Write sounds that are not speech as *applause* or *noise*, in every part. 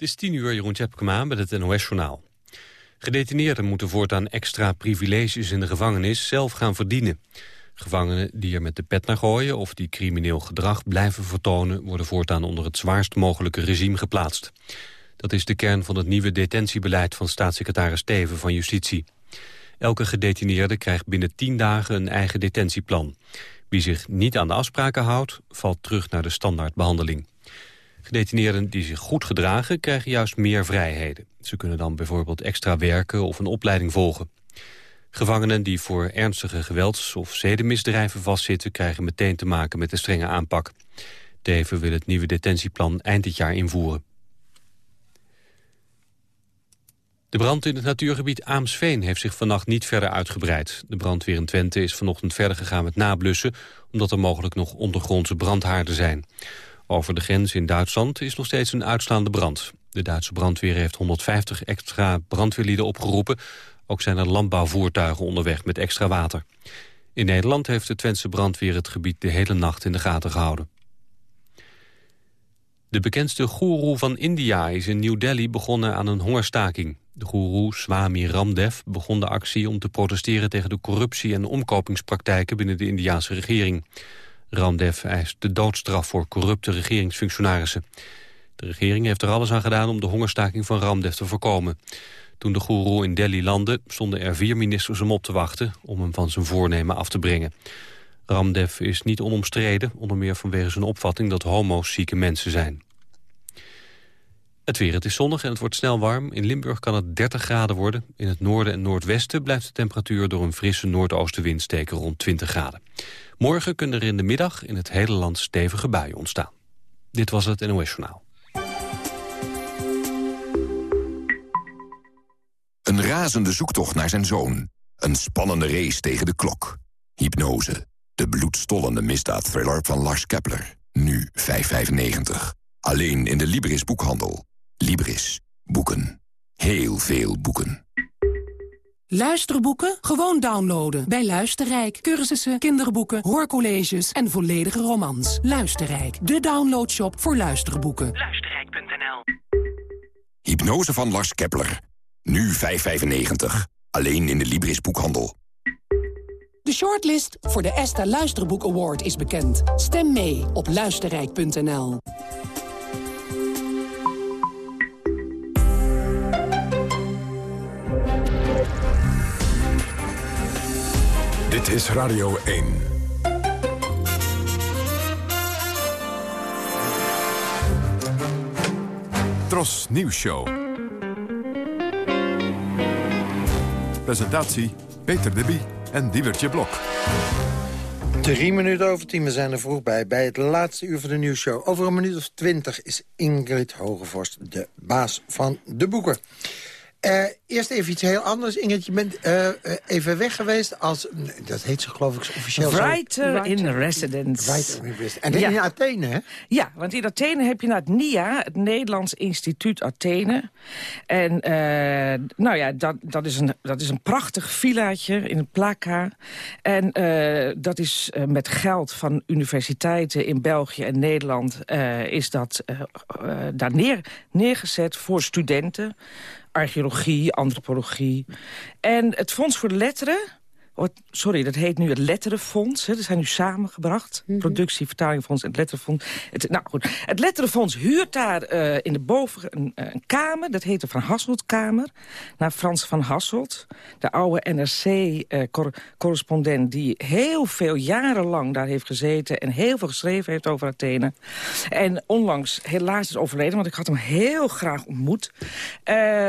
Het is tien uur, Jeroen Tjepkema met het NOS-journaal. Gedetineerden moeten voortaan extra privileges in de gevangenis zelf gaan verdienen. Gevangenen die er met de pet naar gooien of die crimineel gedrag blijven vertonen... worden voortaan onder het zwaarst mogelijke regime geplaatst. Dat is de kern van het nieuwe detentiebeleid van staatssecretaris Teven van Justitie. Elke gedetineerde krijgt binnen tien dagen een eigen detentieplan. Wie zich niet aan de afspraken houdt, valt terug naar de standaardbehandeling. Gedetineerden die zich goed gedragen krijgen juist meer vrijheden. Ze kunnen dan bijvoorbeeld extra werken of een opleiding volgen. Gevangenen die voor ernstige gewelds- of zedenmisdrijven vastzitten... krijgen meteen te maken met de strenge aanpak. Teven wil het nieuwe detentieplan eind dit jaar invoeren. De brand in het natuurgebied Aamsveen heeft zich vannacht niet verder uitgebreid. De brandweer in Twente is vanochtend verder gegaan met nablussen... omdat er mogelijk nog ondergrondse brandhaarden zijn. Over de grens in Duitsland is nog steeds een uitslaande brand. De Duitse brandweer heeft 150 extra brandweerlieden opgeroepen. Ook zijn er landbouwvoertuigen onderweg met extra water. In Nederland heeft de Twentse brandweer het gebied de hele nacht in de gaten gehouden. De bekendste goeroe van India is in New Delhi begonnen aan een hongerstaking. De goeroe Swami Ramdev begon de actie om te protesteren tegen de corruptie en omkopingspraktijken binnen de Indiaanse regering. Ramdev eist de doodstraf voor corrupte regeringsfunctionarissen. De regering heeft er alles aan gedaan om de hongerstaking van Ramdev te voorkomen. Toen de goeroe in Delhi landde, stonden er vier ministers hem op te wachten... om hem van zijn voornemen af te brengen. Ramdev is niet onomstreden, onder meer vanwege zijn opvatting... dat homo's zieke mensen zijn. Het weer, het is zonnig en het wordt snel warm. In Limburg kan het 30 graden worden. In het noorden en noordwesten blijft de temperatuur... door een frisse noordoostenwind steken rond 20 graden. Morgen kunnen er in de middag in het hele land stevige buien ontstaan. Dit was het NOS Journaal. Een razende zoektocht naar zijn zoon. Een spannende race tegen de klok. Hypnose. De bloedstollende misdaadthriller van Lars Kepler. Nu 5,95. Alleen in de Libris boekhandel. Libris. Boeken. Heel veel boeken. Luisterboeken? Gewoon downloaden. Bij Luisterrijk. Cursussen, kinderboeken, hoorcolleges en volledige romans. Luisterrijk. De downloadshop voor luisterboeken. Luisterrijk.nl Hypnose van Lars Kepler. Nu 5,95. Alleen in de Libris boekhandel. De shortlist voor de ESTA Luisterboek Award is bekend. Stem mee op luisterrijk.nl. Dit is Radio 1. Tros Nieuws Show. Presentatie Peter Debie en Diewertje Blok. Drie minuten over tien, we zijn er vroeg bij, bij het laatste uur van de nieuwsshow. Over een minuut of twintig is Ingrid Hogevorst de baas van de boeken. Uh, eerst even iets heel anders. Ingrid, je bent uh, even weg geweest als... Dat heet ze geloof ik officieel Writer, zo. in Residence. Writer in Residence. En ja. in Athene, hè? Ja, want in Athene heb je nou het NIA, het Nederlands Instituut Athene. En uh, nou ja, dat, dat, is een, dat is een prachtig villaatje in een plaka. En dat is met geld van universiteiten in België en Nederland... is dat daar neer, neergezet voor studenten archeologie, antropologie. En het Fonds voor de Letteren... sorry, dat heet nu het Letterenfonds. Hè, dat zijn nu samengebracht. Mm -hmm. Productie, Vertalingfonds en het Letterenfonds. Het, nou goed, het Letterenfonds huurt daar uh, in de boven een, een, kamer. Dat heet de Van Hasseltkamer. Naar Frans van Hasselt. De oude NRC-correspondent... Uh, die heel veel jarenlang daar heeft gezeten... en heel veel geschreven heeft over Athene. En onlangs helaas is overleden... want ik had hem heel graag ontmoet.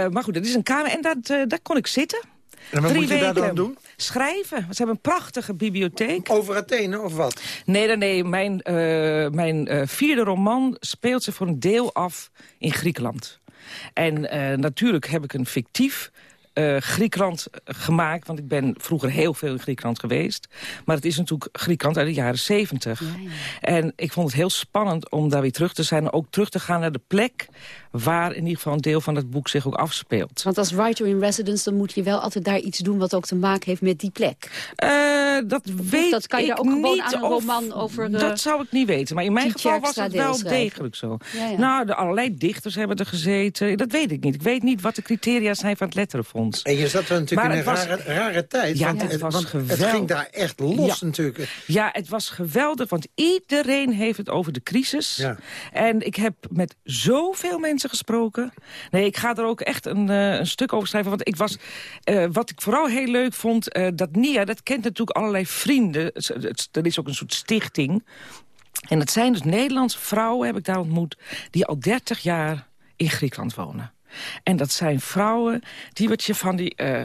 maar goed, dat is een kamer en dat, daar kon ik zitten... En wat moet je daar dan doen? Schrijven. Ze hebben een prachtige bibliotheek. Over Athene of wat? Nee, nee, nee. Mijn, uh, mijn uh, vierde roman speelt zich voor een deel af in Griekenland. En uh, natuurlijk heb ik een fictief uh, Griekenland gemaakt. Want ik ben vroeger heel veel in Griekenland geweest. Maar het is natuurlijk Griekenland uit de jaren zeventig. Ja, ja. En ik vond het heel spannend om daar weer terug te zijn. En ook terug te gaan naar de plek waar in ieder geval een deel van het boek zich ook afspeelt. Want als writer in residence, dan moet je wel altijd daar iets doen... wat ook te maken heeft met die plek. Uh, dat weet dat kan je ook gewoon aan een roman over... Uh, dat zou ik niet weten. Maar in mijn geval was het wel degelijk zo. Ja. Nou, de allerlei dichters hebben er gezeten. Dat weet ik niet. Ik weet niet wat de criteria zijn van het Letterenfonds. En je zat er natuurlijk maar in een was, rare, rare, tijd. Ja, want het, was want geweldig. Het ging daar echt los natuurlijk. Ja, het was geweldig. Want iedereen heeft het over de crisis. Ja. En ik heb met zoveel mensen gesproken. Nee, ik ga er ook echt een, uh, een stuk over schrijven. Want ik was, uh, wat ik vooral heel leuk vond, uh, dat Nia, dat kent natuurlijk allerlei vrienden. Er is ook een soort stichting. En het zijn dus Nederlandse vrouwen, heb ik daar ontmoet... die al 30 jaar in Griekenland wonen. En dat zijn vrouwen die wat je van die uh,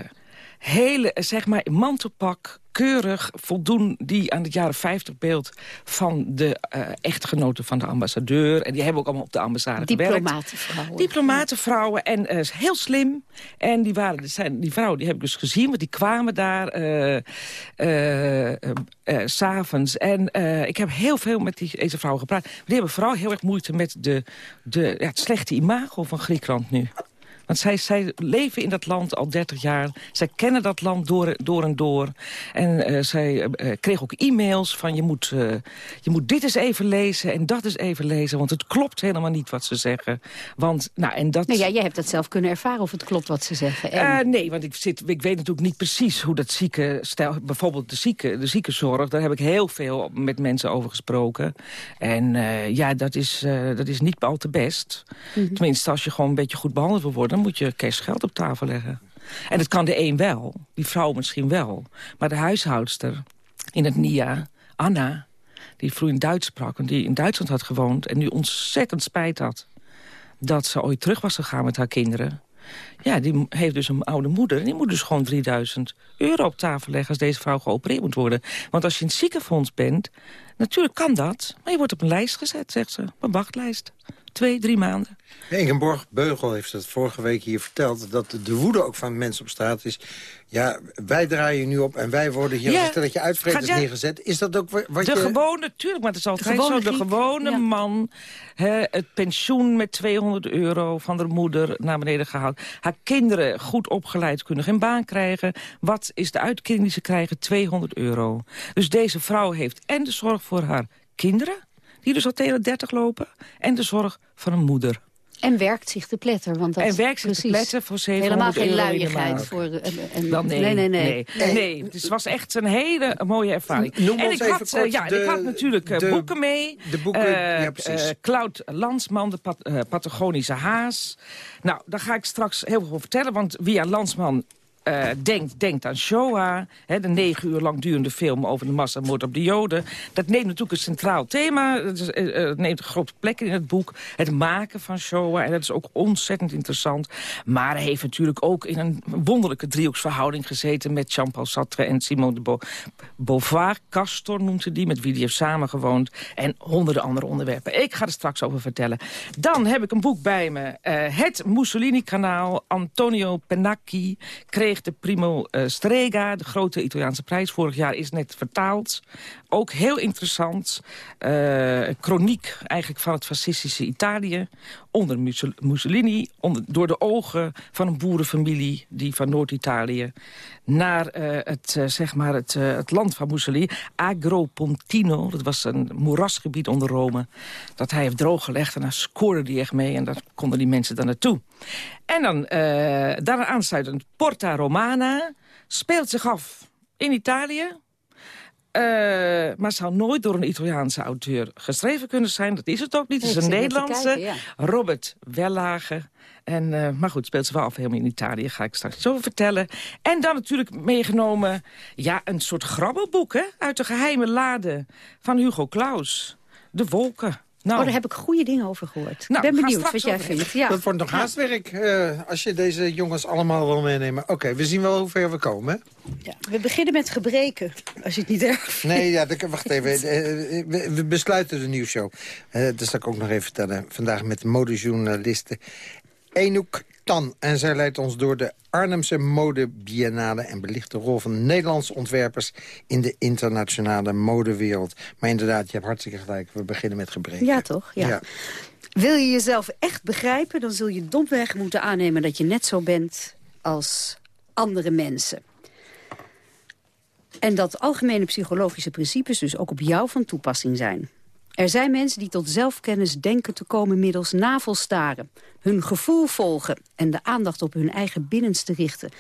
hele, zeg maar, mantelpak keurig voldoen die aan het jaren 50 beeld van de uh, echtgenoten van de ambassadeur. En die hebben ook allemaal op de ambassade Diplomatenvrouwen. Diplomatenvrouwen. En uh, heel slim. En die, waren, zijn, die vrouwen die heb ik dus gezien, want die kwamen daar uh, s'avonds. En ik heb heel veel met die, deze vrouwen gepraat. Maar die hebben vooral heel erg moeite met de, de, ja, het slechte imago van Griekenland nu. Want zij, zij leven in dat land al 30 jaar. Zij kennen dat land door, door en door. En uh, zij uh, kreeg ook e-mails van je moet, uh, je moet dit eens even lezen en dat eens even lezen. Want het klopt helemaal niet wat ze zeggen. Want, nou, en dat... Nou ja, jij hebt dat zelf kunnen ervaren of het klopt wat ze zeggen. En... nee, want ik, zit, ik weet natuurlijk niet precies hoe dat zieke... Stel, bijvoorbeeld de, zieke, de ziekenzorg, daar heb ik heel veel met mensen over gesproken. En ja, dat is, dat is niet al te best. Mm -hmm. Tenminste, als je gewoon een beetje goed behandeld wil worden dan moet je cash geld op tafel leggen. En dat kan de een wel, die vrouw misschien wel. Maar de huishoudster in het NIA, Anna, die vloeiend Duits sprak... en die in Duitsland had gewoond en nu ontzettend spijt had... dat ze ooit terug was gegaan met haar kinderen... Ja, die heeft dus een oude moeder. Die moet dus gewoon 3000 euro op tafel leggen... als deze vrouw geopereerd moet worden. Want als je in het ziekenfonds bent, natuurlijk kan dat. Maar je wordt op een lijst gezet, zegt ze. Op een wachtlijst. Twee, drie maanden. Ingeborg Beugel heeft het vorige week hier verteld... dat de woede ook van mensen op straat is... ja, wij draaien nu op en wij worden hier ja, als je uitvreters ja, neergezet. Is dat ook wat de je... gewone, natuurlijk, maar het is altijd de zo. De gewone ja. man, hè, het pensioen met 200 euro van de moeder naar beneden gehaald. Haar kinderen goed opgeleid kunnen geen baan krijgen. Wat is de uitkering die ze krijgen? 200 euro. Dus deze vrouw heeft en de zorg voor haar kinderen die dus al tegen 30 lopen. En de zorg van een moeder. En werkt zich te pletter. Want dat en werkt zich te pletter voor 700 Helemaal geen luiigheid. Voor, en, Dan nee, nee, nee, nee. nee. nee. Dus het was echt een hele mooie ervaring. Noem en ik even had, kort ja, de, ik had natuurlijk de, boeken mee. De boeken, uh, ja precies. Uh, Cloud Landsman, de Pat uh, Patagonische haas. Nou, daar ga ik straks heel veel over vertellen. Want via Landsman uh, denkt, denkt aan Shoah, hè, de negen uur lang durende film over de massamoord op de Joden. Dat neemt natuurlijk een centraal thema, dat is, uh, neemt een grote plek in het boek. Het maken van Shoah, en dat is ook ontzettend interessant. Maar hij heeft natuurlijk ook in een wonderlijke driehoeksverhouding gezeten... met Jean-Paul Sartre en Simone de Bo Beauvoir. Castor noemt ze die, met wie hij heeft samengewoond. En honderden andere onderwerpen. Ik ga er straks over vertellen. Dan heb ik een boek bij me. Het Mussolini-kanaal. Antonio Pennacchi kreeg de Primo uh, Strega, de grote Italiaanse prijs. Vorig jaar is net vertaald. Ook heel interessant. Uh, chroniek eigenlijk van het fascistische Italië. Onder Mussolini. Onder, door de ogen van een boerenfamilie die van Noord-Italië... naar uh, het, zeg maar het, het land van Mussolini. Agropontino, dat was een moerasgebied onder Rome. Dat hij heeft drooggelegd en daar scoorde hij echt mee. En daar konden die mensen dan naartoe. En dan uh, daaraan Porta Romana speelt zich af in Italië. Uh, maar zou nooit door een Italiaanse auteur geschreven kunnen zijn. Dat is het ook niet. Het is een Nederlandse, kijken, ja. Robert Wellage. En, uh, maar goed, speelt ze wel af helemaal in Italië. Ga ik straks over vertellen. En dan natuurlijk meegenomen ja, een soort grabbelboek hè, uit de geheime lade van Hugo Claus. De wolken. Nou. Oh, daar heb ik goede dingen over gehoord. Nou, ik ben benieuwd wat jij vindt. Ja. Dat wordt nog haastwerk uh, als je deze jongens allemaal wil meenemen. Oké, okay, we zien wel hoe ver we komen. Ja, we beginnen met gebreken, als je het niet erg vindt. Nee, ja, wacht even. We besluiten de nieuwsshow. Uh, dat zal ik ook nog even vertellen. Vandaag met modejournalisten Enouk Tan. En zij leidt ons door de Arnhemse modebiennale... en belicht de rol van Nederlandse ontwerpers... in de internationale modewereld. Maar inderdaad, je hebt hartstikke gelijk. We beginnen met gebreken. Ja, toch? Ja. Wil je jezelf echt begrijpen, dan zul je domweg moeten aannemen... dat je net zo bent als andere mensen. En dat algemene psychologische principes dus ook op jou van toepassing zijn. Er zijn mensen die tot zelfkennis denken te komen middels navelstaren. Hun gevoel volgen en de aandacht op hun eigen binnenste richten.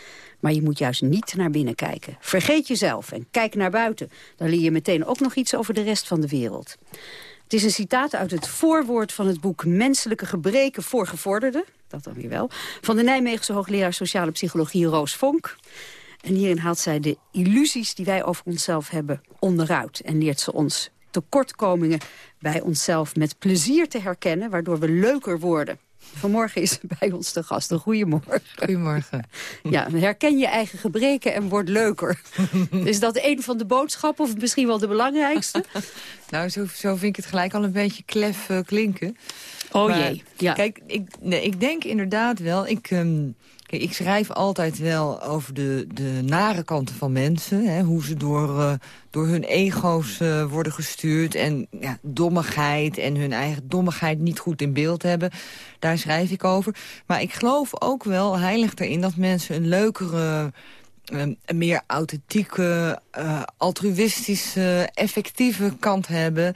Maar je moet juist niet naar binnen kijken. Vergeet jezelf en kijk naar buiten. Dan leer je meteen ook nog iets over de rest van de wereld. Het is een citaat uit het voorwoord van het boek Menselijke gebreken voor gevorderden. Dat dan weer wel. Van de Nijmeegse hoogleraar sociale psychologie Roos Vonk. En hierin haalt zij de illusies die wij over onszelf hebben onderuit. En leert ze ons tekortkomingen bij onszelf met plezier te herkennen... waardoor we leuker worden. Vanmorgen is bij ons de gast. Goedemorgen. Goedemorgen. *laughs* Ja, herken je eigen gebreken en word leuker. *laughs* is dat een van de boodschappen of misschien wel de belangrijkste? *laughs* nou, zo, zo vind ik het gelijk al een beetje klef uh, klinken. Oh jee. Ja. Kijk, ik, nee, ik denk inderdaad wel... Ik, um, Ik schrijf altijd wel over de, de nare kanten van mensen. Hè, hoe ze door, uh, door hun ego's uh, worden gestuurd. En ja, dommigheid en hun eigen dommigheid niet goed in beeld hebben. Daar schrijf ik over. Maar ik geloof ook wel heilig erin dat mensen een leukere... een meer authentieke, uh, altruïstische, effectieve kant hebben...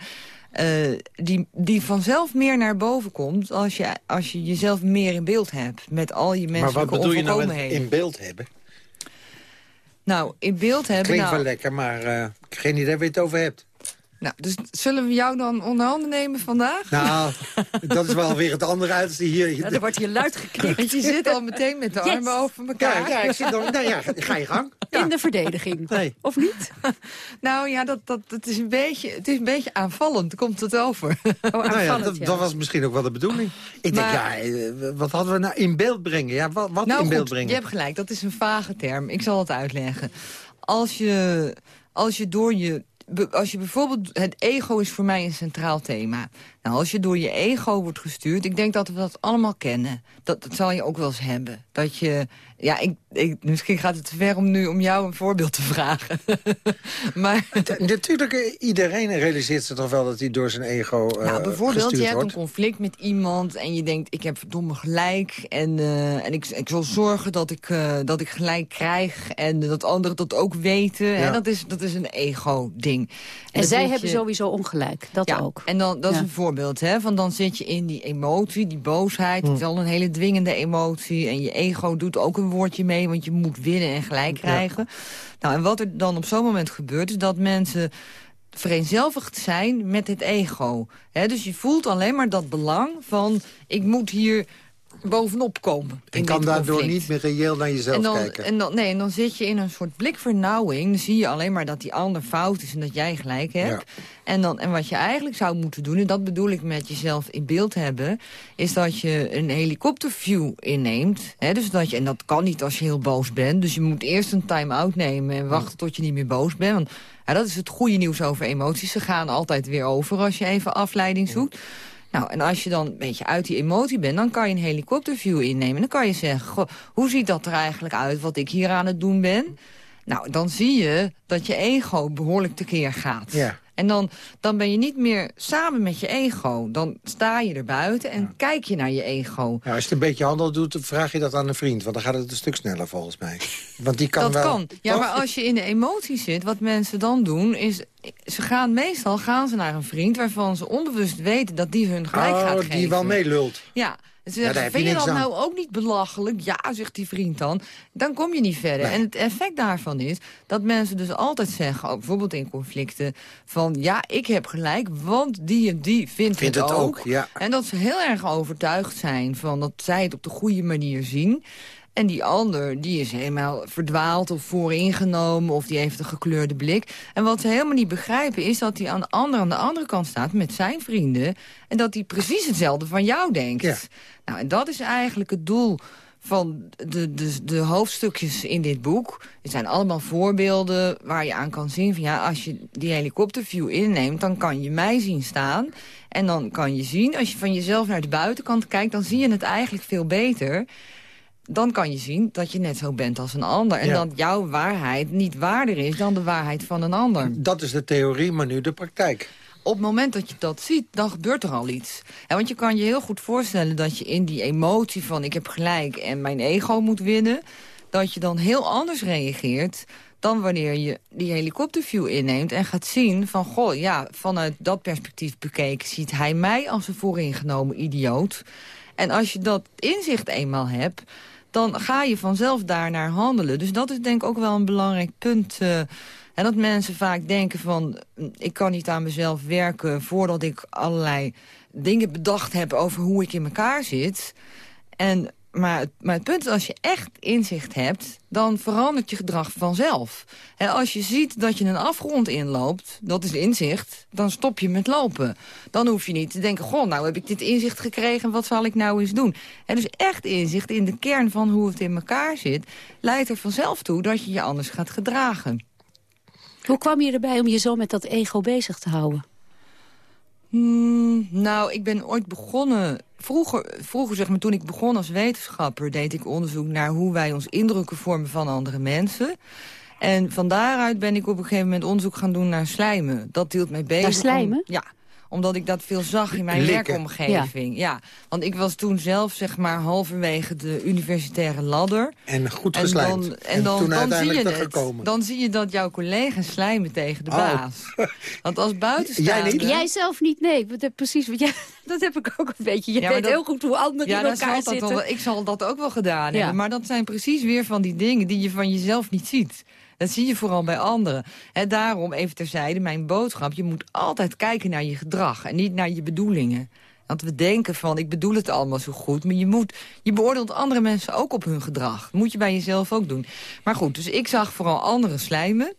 Uh, die, die vanzelf meer naar boven komt als je, als je jezelf meer in beeld hebt. Met al je menselijke Maar wat bedoel je nou met in beeld hebben? Nou, in beeld hebben... Klinkt nou, wel lekker, maar uh, geen idee waar je het over hebt. Nou, dus zullen we jou dan onder handen nemen vandaag? Nou, *laughs* dat is wel weer het andere uiterste hier. Ja, er wordt hier luid geknikt. je zit al meteen met de armen over elkaar. Ja, ja, ik zit dan, nou ja, ga je gang. *laughs* Ja. In de verdediging. Nee. Of niet? *laughs* nou ja, dat, dat, dat is een beetje, het is een beetje aanvallend, komt het over. Oh, aanvallend, nou ja, dat, dat, was misschien ook wel de bedoeling. Ik maar, denk, ja, wat hadden we nou in beeld brengen? Ja, wat wat nou in beeld goed, brengen? je hebt gelijk, dat is een vage term. Ik zal het uitleggen. Als je, als je door je als je bijvoorbeeld... Het ego is voor mij een centraal thema. Nou, als je door je ego wordt gestuurd... Ik denk dat we dat allemaal kennen. Dat, dat zal je ook wel eens hebben. Dat je... Ja, ik, ik, misschien gaat het te ver om nu om jou een voorbeeld te vragen. *laughs* maar... *laughs* Natuurlijk, eh, iedereen realiseert zich toch wel dat hij door zijn ego uh, Nou, bijvoorbeeld, je hebt wordt. een conflict met iemand... en je denkt, ik heb verdomme gelijk... en, uh, en ik, ik zal zorgen dat ik, uh, dat ik gelijk krijg... en dat anderen dat ook weten. Ja. Hè? Dat, is, dat is een ego-ding. En, en zij hebben je... sowieso ongelijk, dat ja, ook. En dan, dat is een voorbeeld, hè? Van dan zit je in die emotie, die boosheid. Hm. Het is al een hele dwingende emotie. En je ego doet ook een woordje mee, want je moet winnen en gelijk krijgen. Ja. Nou, en wat er dan op zo'n moment gebeurt, is dat mensen vereenzelvigd zijn met het ego. He, dus je voelt alleen maar dat belang van... ik moet hier bovenop komen. En kan daardoor conflict. niet meer reëel naar jezelf en dan, kijken. En dan, nee, en dan zit je in een soort blikvernauwing. Dan zie je alleen maar dat die ander fout is en dat jij gelijk hebt. Ja. En, dan, en wat je eigenlijk zou moeten doen, en dat bedoel ik met jezelf in beeld hebben... is dat je een helikopterview inneemt. Hè, dus dat je, en dat kan niet als je heel boos bent. Dus je moet eerst een time-out nemen en wachten tot je niet meer boos bent. Want ja, dat is het goede nieuws over emoties. Ze gaan altijd weer over als je even afleiding zoekt. Nou, en als je dan een beetje uit die emotie bent... dan kan je een helikopterview innemen. En dan kan je zeggen, goh, hoe ziet dat er eigenlijk uit wat ik hier aan het doen ben? Nou, dan zie je dat je ego behoorlijk tekeer gaat. Ja. En dan, dan ben je niet meer samen met je ego. Dan sta je er buiten en ja. kijk je naar je ego. Ja, als je het een beetje handel doet, vraag je dat aan een vriend. Want dan gaat het een stuk sneller volgens mij. Want die kan dat wel... kan. Ja, maar als je in de emotie zit, wat mensen dan doen... is ze gaan meestal gaan ze naar een vriend waarvan ze onbewust weten... dat die hun gelijk oh, gaat geven. die wel meelult. Ja, ze ja, vind je dat aan. nou ook niet belachelijk? Ja, zegt die vriend dan. Dan kom je niet verder. Nee. En het effect daarvan is dat mensen dus altijd zeggen... ook bijvoorbeeld in conflicten, van ja, ik heb gelijk... want die en die vindt, vindt het, het ook. ook ja. En dat ze heel erg overtuigd zijn van dat zij het op de goede manier zien... En die ander, die is helemaal verdwaald of vooringenomen... of die heeft een gekleurde blik. En wat ze helemaal niet begrijpen is dat hij aan de, andere, aan de andere kant staat... met zijn vrienden en dat hij precies hetzelfde van jou denkt. Ja. Nou, en dat is eigenlijk het doel van de, de, de hoofdstukjes in dit boek... het zijn allemaal voorbeelden waar je aan kan zien... van ja, als je die helikopterview inneemt, dan kan je mij zien staan. En dan kan je zien, als je van jezelf naar de buitenkant kijkt... dan zie je het eigenlijk veel beter dan kan je zien dat je net zo bent als een ander. En dat jouw waarheid niet waarder is dan de waarheid van een ander. Dat is de theorie, maar nu de praktijk. Op het moment dat je dat ziet, dan gebeurt er al iets. En want je kan je heel goed voorstellen dat je in die emotie van... ik heb gelijk en mijn ego moet winnen... dat je dan heel anders reageert dan wanneer je die helikopterview inneemt en gaat zien van... goh, ja, vanuit dat perspectief bekeken ziet hij mij als een vooringenomen idioot. En als je dat inzicht eenmaal hebt, dan ga je vanzelf daarnaar handelen. Dus dat is denk ik ook wel een belangrijk punt... En dat mensen vaak denken van... Mm, ik kan niet aan mezelf werken voordat ik allerlei dingen bedacht heb... over hoe ik in elkaar zit. En maar het, maar het punt is, als je echt inzicht hebt... dan verandert je gedrag vanzelf. En als je ziet dat je een afgrond inloopt, dat is inzicht... dan stop je met lopen. Dan hoef je niet te denken, goh, nou heb ik dit inzicht gekregen... wat zal ik nou eens doen? En dus echt inzicht in de kern van hoe het in elkaar zit... leidt er vanzelf toe dat je je anders gaat gedragen. Hoe kwam je erbij om je zo met dat ego bezig te houden? Hmm, nou, ik ben ooit begonnen... Vroeger, vroeger, zeg maar, toen ik begon als wetenschapper... deed ik onderzoek naar hoe wij ons indrukken vormen van andere mensen. En van daaruit ben ik op een gegeven moment onderzoek gaan doen naar slijmen. Dat hield mij bezig. Naar slijmen? ja, omdat ik dat veel zag in mijn werkomgeving. Ja. want ik was toen zelf zeg maar halverwege de universitaire ladder. En goed geslijmd. En, dan, en, dan, dan, zie je het, dan zie je dat jouw collega's slijmen tegen de oh. baas. *laughs* Want als buitenstaander... Jij niet? Jij zelf niet, nee. Dat, precies, wat jij, *laughs* dat heb ik ook een beetje. Je weet heel goed hoe anderen in elkaar zitten. Wel, ik zal dat ook wel gedaan hebben. Maar dat zijn precies weer van die dingen die je van jezelf niet ziet. Dat zie je vooral bij anderen. En daarom, even terzijde, mijn boodschap... je moet altijd kijken naar je gedrag en niet naar je bedoelingen. Want we denken van, ik bedoel het allemaal zo goed... maar je, moet, je beoordeelt andere mensen ook op hun gedrag. Dat moet je bij jezelf ook doen. Maar goed, dus ik zag vooral anderen slijmen...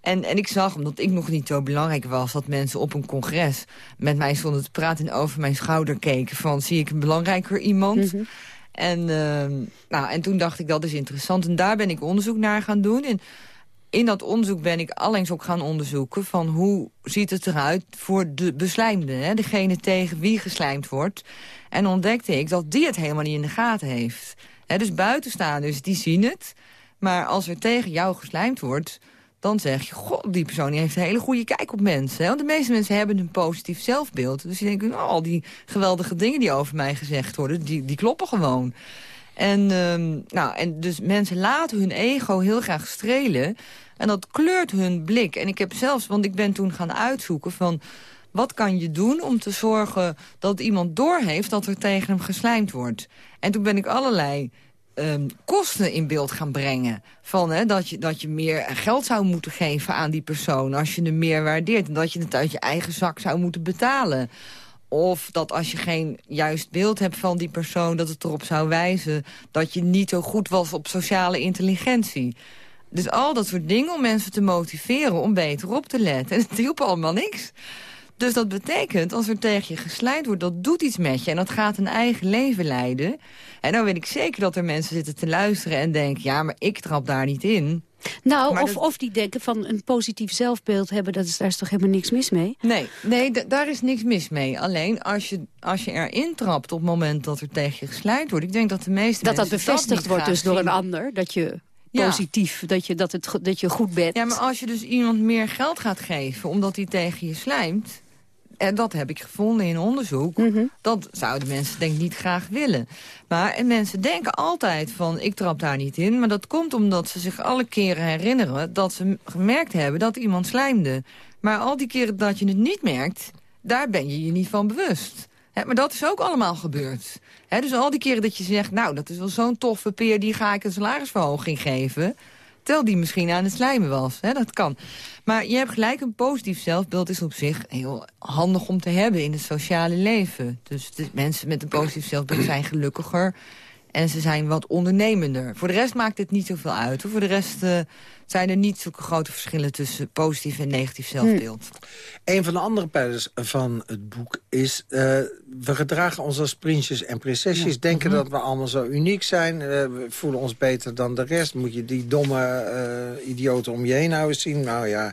En, en ik zag, omdat ik nog niet zo belangrijk was... dat mensen op een congres met mij stonden te praten... en over mijn schouder keken van... zie ik een belangrijker iemand? Mhm. en, uh, nou, en toen dacht ik, dat is interessant. En daar ben ik onderzoek naar gaan doen. En in dat onderzoek ben ik allengs ook gaan onderzoeken... van hoe ziet het eruit voor de beslijmde, hè? degene tegen wie geslijmd wordt. En ontdekte ik dat die het helemaal niet in de gaten heeft. Hè, dus buitenstaanders, die zien het. Maar als er tegen jou geslijmd wordt, dan zeg je... god, die persoon die heeft een hele goede kijk op mensen. Hè? Want de meeste mensen hebben een positief zelfbeeld. Dus die denken, oh, al die geweldige dingen die over mij gezegd worden... die, die kloppen gewoon. En, ehm, nou, en dus mensen laten hun ego heel graag strelen. En dat kleurt hun blik. En ik heb zelfs, want ik ben toen gaan uitzoeken van... wat kan je doen om te zorgen dat iemand doorheeft... dat er tegen hem geslijmd wordt. En toen ben ik allerlei um, kosten in beeld gaan brengen. Van, hè, dat, je, dat je meer geld zou moeten geven aan die persoon... als je hem meer waardeert. En dat je het uit je eigen zak zou moeten betalen. Of dat als je geen juist beeld hebt van die persoon... dat het erop zou wijzen dat je niet zo goed was op sociale intelligentie. Dus al dat soort dingen om mensen te motiveren om beter op te letten. En *laughs* het hielp allemaal niks. Dus dat betekent, als er tegen je geslijt wordt, dat doet iets met je. En dat gaat een eigen leven leiden. En dan weet ik zeker dat er mensen zitten te luisteren en denken... ja, maar ik trap daar niet in. Nou, of, of die denken van een positief zelfbeeld hebben, dat is, daar is toch helemaal niks mis mee? Nee, nee daar is niks mis mee. Alleen als je, als je erin trapt op het moment dat er tegen je geslijt wordt... ik denk dat de meeste Dat dat bevestigd wordt dus door een ander, dat je positief, dat, je, dat, het, dat je goed bent. Ja, maar als je dus iemand meer geld gaat geven omdat hij tegen je slijmt en dat heb ik gevonden in onderzoek. Mhm. Dat zouden mensen denk ik niet graag willen. Maar en mensen denken altijd van, ik trap daar niet in. Maar dat komt omdat ze zich alle keren herinneren... dat ze gemerkt hebben dat iemand slijmde. Maar al die keren dat je het niet merkt... daar ben je je niet van bewust. maar dat is ook allemaal gebeurd. dus al die keren dat je zegt... nou, dat is wel zo'n toffe peer, die ga ik een salarisverhoging geven... Tel die misschien aan het slijmen was. Hè? Dat kan. Maar je hebt gelijk, een positief zelfbeeld is op zich heel handig om te hebben in het sociale leven. Dus de mensen met een positief zelfbeeld zijn gelukkiger. En ze zijn wat ondernemender. Voor de rest maakt het niet zoveel uit. Voor de rest uh, zijn er niet zulke grote verschillen... tussen positief en negatief zelfbeeld. Hm. Een van de andere pijlers van het boek is... Uh, we gedragen ons als prinsjes en prinsesjes. Denken mhm. dat we allemaal zo uniek zijn. Uh, we voelen ons beter dan de rest. Moet je die domme idioten om je heen houden zien? Nou ja,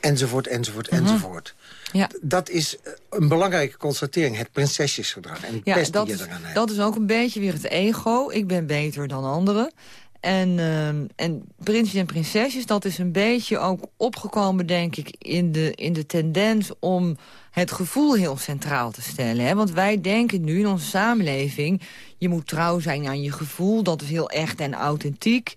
enzovoort, enzovoort, mhm. enzovoort. Ja. Dat is een belangrijke constatering, het prinsesjesgedrag. En ja, pest dat die je eraan hebt. Dat is ook een beetje weer het ego. Ik ben beter dan anderen. En, uh, en prinsjes en prinsesjes, dat is een beetje ook opgekomen, denk ik... in de, in de tendens om het gevoel heel centraal te stellen. Hè? Want wij denken nu in onze samenleving... je moet trouw zijn aan je gevoel, dat is heel echt en authentiek...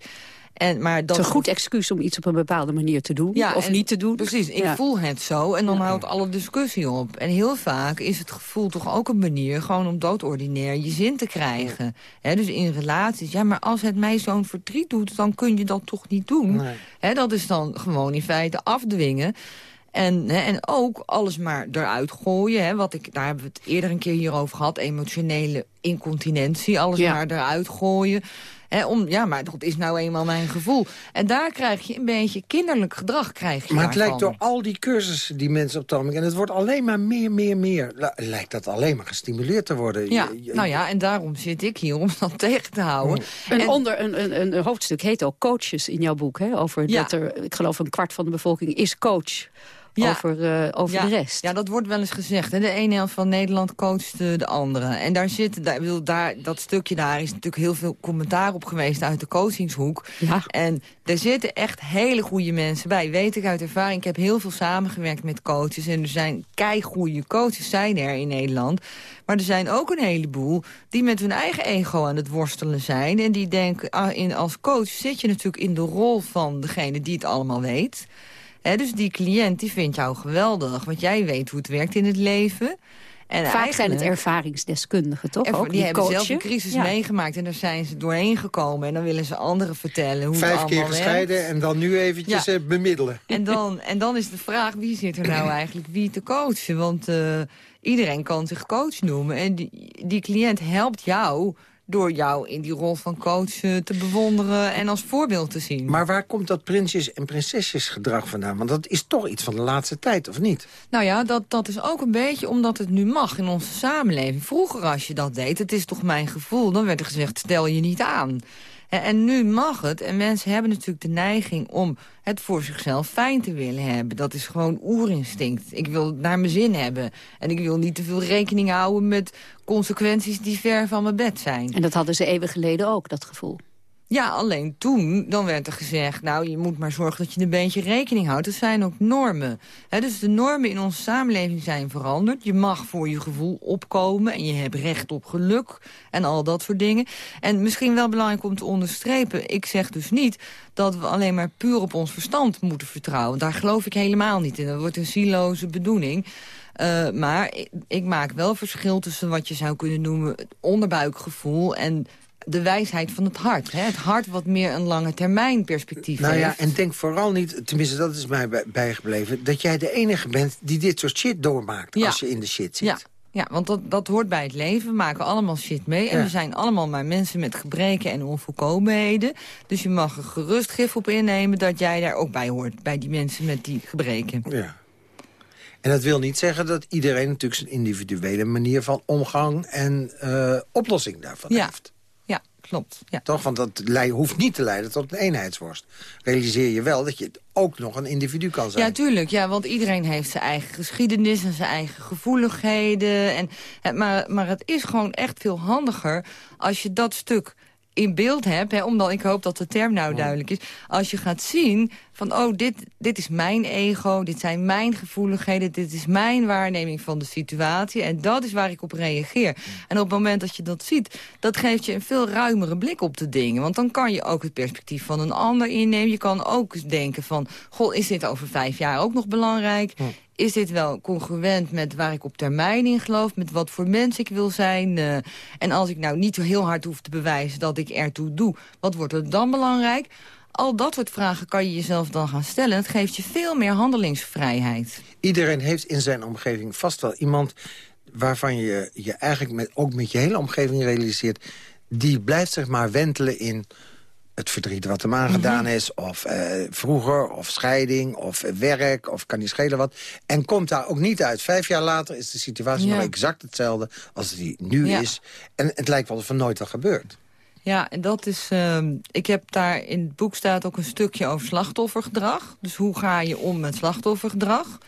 En, maar dat het is een goed excuus om iets op een bepaalde manier te doen. Ja, of niet te doen. Precies, ik voel het zo en dan houdt alle discussie op. En heel vaak is het gevoel toch ook een manier... gewoon om doodordinair je zin te krijgen. dus in relaties, ja, maar als het mij zo'n verdriet doet... dan kun je dat toch niet doen. Nee. dat is dan gewoon in feite afdwingen. En, en ook alles maar eruit gooien. Hè, wat ik, daar hebben we het eerder een keer hierover gehad. Emotionele incontinentie. Alles maar eruit gooien om, ja, maar dat is nou eenmaal mijn gevoel. En daar krijg je een beetje kinderlijk gedrag. Krijg je maar het lijkt door al die cursussen die mensen op en het wordt alleen maar meer, meer, meer... lijkt dat alleen maar gestimuleerd te worden. Ja, nou ja, en daarom zit ik hier om dat *laughs* tegen te houden. Een, en, onder, een, een, een, hoofdstuk heet ook coaches in jouw boek. Hè? Over dat er, ik geloof een kwart van de bevolking is coach over, uh, over de rest. Ja, dat wordt wel eens gezegd. Hè? De ene helft van Nederland coacht de andere. En daar zit, daar, wil, daar, dat stukje daar is natuurlijk heel veel commentaar op geweest uit de coachingshoek. Ja. En er zitten echt hele goede mensen bij. Weet ik uit ervaring. Ik heb heel veel samengewerkt met coaches. En er zijn keigoede coaches zijn er in Nederland. Maar er zijn ook een heleboel die met hun eigen ego aan het worstelen zijn. En die denken, ah, in, als coach zit je natuurlijk in de rol van degene die het allemaal weet dus die cliënt die vindt jou geweldig, want jij weet hoe het werkt in het leven. En Vaak zijn het ervaringsdeskundigen, toch? Ook, die, die hebben zelf een crisis meegemaakt en daar zijn ze doorheen gekomen. En dan willen ze anderen vertellen hoe Vijf het keer gescheiden en dan nu eventjes eh, bemiddelen. En dan, en dan is de vraag, wie zit er nou *clears throat* eigenlijk wie te coachen? Want uh, iedereen kan zich coach noemen. En die, die cliënt helpt jou door jou in die rol van coach eh, te bewonderen en als voorbeeld te zien. Maar waar komt dat prinsjes- en prinsesjesgedrag vandaan? Want dat is toch iets van de laatste tijd, of niet? Nou ja, dat, dat is ook een beetje omdat het nu mag in onze samenleving. Vroeger als je dat deed, het is toch mijn gevoel, dan werd er gezegd stel je niet aan. En nu mag het. En mensen hebben natuurlijk de neiging om het voor zichzelf fijn te willen hebben. Dat is gewoon oerinstinct. Ik wil het naar mijn zin hebben. En ik wil niet te veel rekening houden met consequenties die ver van mijn bed zijn. En dat hadden ze eeuwen geleden ook, dat gevoel. Ja, alleen toen, dan werd er gezegd... nou, je moet maar zorgen dat je een beetje rekening houdt. Dat zijn ook normen. dus de normen in onze samenleving zijn veranderd. Je mag voor je gevoel opkomen en je hebt recht op geluk... en al dat soort dingen. En misschien wel belangrijk om te onderstrepen... ik zeg dus niet dat we alleen maar puur op ons verstand moeten vertrouwen. Daar geloof ik helemaal niet in. Dat wordt een zieloze bedoeling... Uh, maar ik, ik, maak wel verschil tussen wat je zou kunnen noemen... het onderbuikgevoel en de wijsheid van het hart. Hè? Het hart wat meer een lange termijn perspectief nou heeft. ja, en denk vooral niet, tenminste dat is mij bijgebleven... dat jij de enige bent die dit soort shit doormaakt als je in de shit zit. Ja. Ja, want dat, dat hoort bij het leven. We maken allemaal shit mee. En we zijn allemaal maar mensen met gebreken en onvolkomenheden. Dus je mag er gerust gif op innemen dat jij daar ook bij hoort. Bij die mensen met die gebreken. Ja. En dat wil niet zeggen dat iedereen natuurlijk zijn individuele manier van omgang en uh, oplossing daarvan ja. heeft klopt. Ja. Toch? Want dat hoeft niet te leiden tot een eenheidsworst. Realiseer je wel dat je ook nog een individu kan zijn. Ja, tuurlijk. Ja, want iedereen heeft zijn eigen geschiedenis en zijn eigen gevoeligheden. En, maar, maar het is gewoon echt veel handiger als je dat stuk in beeld hebt, hè, omdat ik hoop dat de term nou duidelijk is... als je gaat zien van, oh, dit, dit is mijn ego, dit zijn mijn gevoeligheden... dit is mijn waarneming van de situatie en dat is waar ik op reageer. En op het moment dat je dat ziet, dat geeft je een veel ruimere blik op de dingen. Want dan kan je ook het perspectief van een ander innemen. Je kan ook denken van, goh, is dit over vijf jaar ook nog belangrijk? is dit wel congruent met waar ik op termijn in geloof... met wat voor mens ik wil zijn? Uh, en als ik nou niet heel hard hoef te bewijzen dat ik ertoe doe... wat wordt er dan belangrijk? Al dat soort vragen kan je jezelf dan gaan stellen. Het geeft je veel meer handelingsvrijheid. Iedereen heeft in zijn omgeving vast wel iemand... waarvan je je eigenlijk met, ook met je hele omgeving realiseert die blijft zeg maar wentelen in het verdriet wat hem aangedaan Mhm. is... of eh, vroeger, of scheiding, of eh, werk, of kan niet schelen wat. En komt daar ook niet uit. Vijf jaar later is de situatie Ja. nog exact hetzelfde als die nu Ja. is. En het lijkt wel of er nooit wat gebeurt. Ja, en dat is... ehm, ik heb daar in het boek staat ook een stukje over slachtoffergedrag. Dus hoe ga je om met slachtoffergedrag?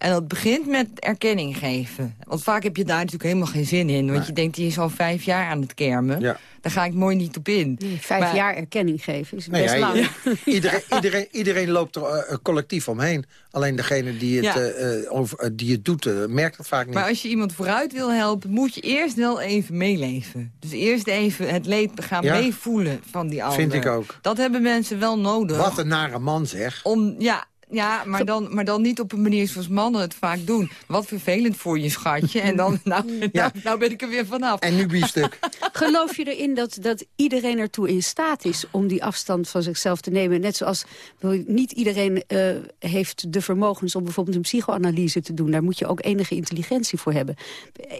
En dat begint met erkenning geven. Want vaak heb je daar natuurlijk helemaal geen zin in. Want Nee. je denkt, die is al vijf jaar aan het kermen. Ja. Daar ga ik mooi niet op in. Nee, vijf Maar- jaar erkenning geven is Nee, best ja, lang. *laughs* Iedereen, iedereen, iedereen loopt er eh, collectief omheen. Alleen degene die het, Ja. eh, eh, over, die het doet, merkt het vaak niet. Maar als je iemand vooruit wil helpen, moet je eerst wel even meeleven. Dus eerst even het leed gaan Ja. meevoelen van die ander. Vind ik ook. Dat hebben mensen wel nodig. Wat een nare man zeg. Om, ja, ja maar, dan, maar dan niet op een manier zoals mannen het vaak doen. Wat vervelend voor je schatje. En dan, *laughs* nou, nou, nou ben ik er weer vanaf. En nu biefstuk. *laughs* Geloof je erin dat, dat iedereen ertoe in staat is om die afstand van zichzelf te nemen? Net zoals niet iedereen eh, heeft de vermogens om bijvoorbeeld een psychoanalyse te doen. Daar moet je ook enige intelligentie voor hebben.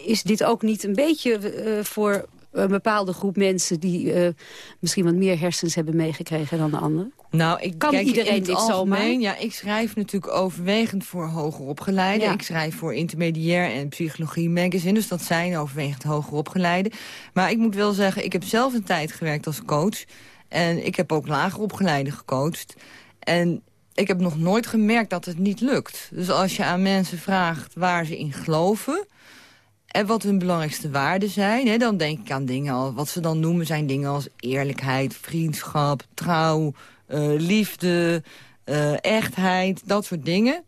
Is dit ook niet een beetje eh, voor een bepaalde groep mensen... die eh, misschien wat meer hersens hebben meegekregen dan de anderen? Nou, ik Kan kijk, iedereen in dit algemeen? Ja, ik schrijf natuurlijk overwegend voor hoger opgeleiden. Ja. Ik schrijf voor intermediair en psychologie magazine. Dus dat zijn overwegend hoger opgeleiden. Maar ik moet wel zeggen, ik heb zelf een tijd gewerkt als coach. En ik heb ook lager opgeleiden gecoacht. En ik heb nog nooit gemerkt dat het niet lukt. Dus als je aan mensen vraagt waar ze in geloven... En wat hun belangrijkste waarden zijn, hè, dan denk ik aan dingen als... wat ze dan noemen zijn dingen als eerlijkheid, vriendschap, trouw, liefde, eh, echtheid, dat soort dingen.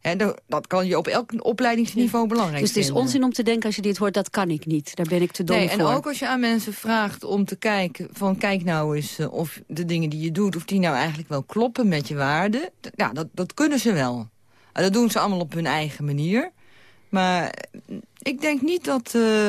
Hè, dat, kan je op elk opleidingsniveau belangrijk Dus het is vinden. onzin om te denken als je dit hoort, dat kan ik niet. Daar ben ik te dom Nee, voor. en ook als je aan mensen vraagt om te kijken... van kijk nou eens eh, of de dingen die je doet... of die nou eigenlijk wel kloppen met je waarden. D- Ja, dat, dat kunnen ze wel. Dat doen ze allemaal op hun eigen manier. Maar eh, ik denk niet dat, eh,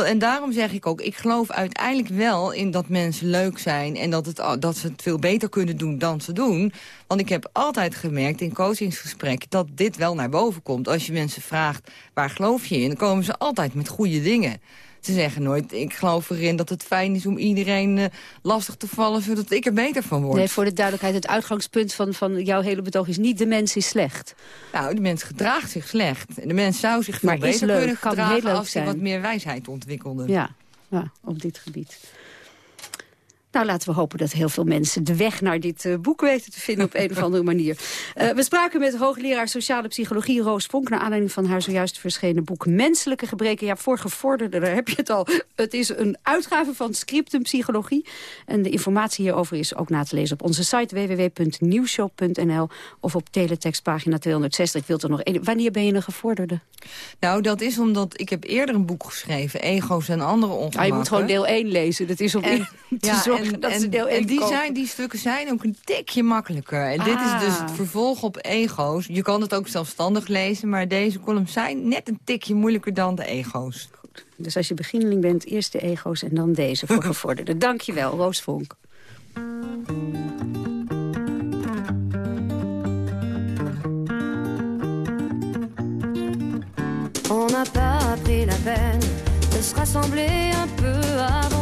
En daarom zeg ik ook, ik geloof uiteindelijk wel in dat mensen leuk zijn... en dat, het, dat ze het veel beter kunnen doen dan ze doen. Want ik heb altijd gemerkt in coachingsgesprekken... dat dit wel naar boven komt. Als je mensen vraagt, waar geloof je in? Dan komen ze altijd met goede dingen. Ze zeggen nooit, ik geloof erin dat het fijn is om iedereen eh, lastig te vallen... zodat ik er beter van word. Nee, voor de duidelijkheid, het uitgangspunt van, van jouw hele betoog is niet de mens is slecht. Nou, de mens gedraagt zich slecht. En de mens zou zich veel Maar beter leuk, kunnen kan gedragen... als hij wat meer wijsheid ontwikkelde. Ja, ja, op dit gebied. Nou, laten we hopen dat heel veel mensen de weg naar dit eh, boek weten te vinden op een of andere manier. *laughs* Eh, we spraken met hoogleraar sociale psychologie Roos Vonk... naar aanleiding van haar zojuist verschenen boek Menselijke Gebreken. Ja, voor gevorderden, daar heb je het al. Het is een uitgave van Scriptum Psychologie. En de informatie hierover is ook na te lezen op onze site www.nieuwshow.nl... of op teletextpagina 260. Ik wil er nog een... Wanneer ben je een gevorderde? Nou, dat is omdat ik heb eerder een boek geschreven... Ego's en andere ongemakken. Ah, je moet gewoon deel 1 lezen. Dat is om En, te ja, zorgen en, *laughs* dat en- deel 1 en die, zijn, die stukken zijn ook een tikje makkelijker. En dit is dus Ah. het vervolg op ego's. Je kan het ook zelfstandig lezen, maar deze columns zijn net een tikje moeilijker dan de ego's. Dus als je beginneling bent, eerst de ego's en dan deze voor *laughs* gevorderden. Dankjewel, Roos Vonk. On n'a pas pris la peine de se rassembler un peu avant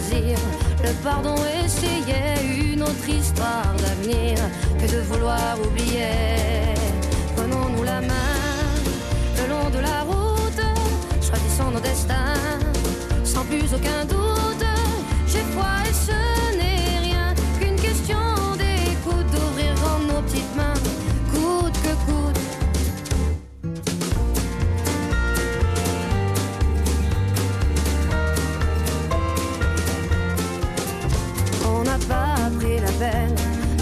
le pardon, essayer une autre histoire d'avenir que de vouloir oublier. Prenons-nous la main le long de la route, choisissons nos destins, sans plus aucun doute. J'ai foi et ce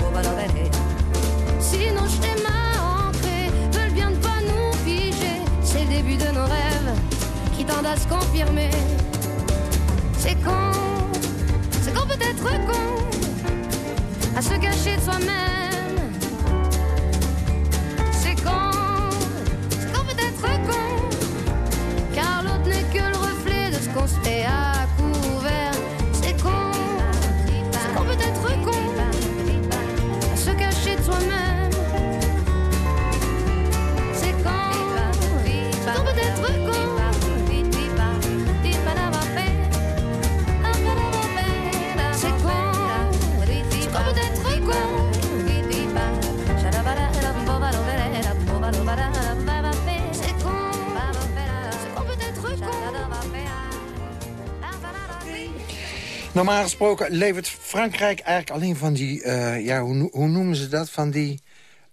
Bobadopera. Si nos schémas ancrés veulent bien ne pas nous figer, c'est le début de nos rêves qui tendent à se confirmer. C'est con, c'est qu'on peut être con à se cacher de soi-même. Normaal gesproken levert Frankrijk eigenlijk alleen van die... eh, ja, hoe, hoe noemen ze dat? Van die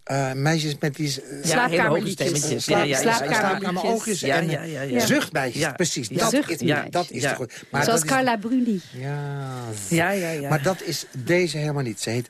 eh, meisjes met die... Ja, hele hoge stemmetjes. Ja, ja, ja, ja. Ja, en ja, ja, ja. zuchtmeisjes. Ja. Precies, Ja. dat, Zuchtmeisjes. is, dat is goed. Maar Zoals dat is- Carla Bruni. Ja, Ja, ja, ja. maar dat is deze helemaal niet. Ze heet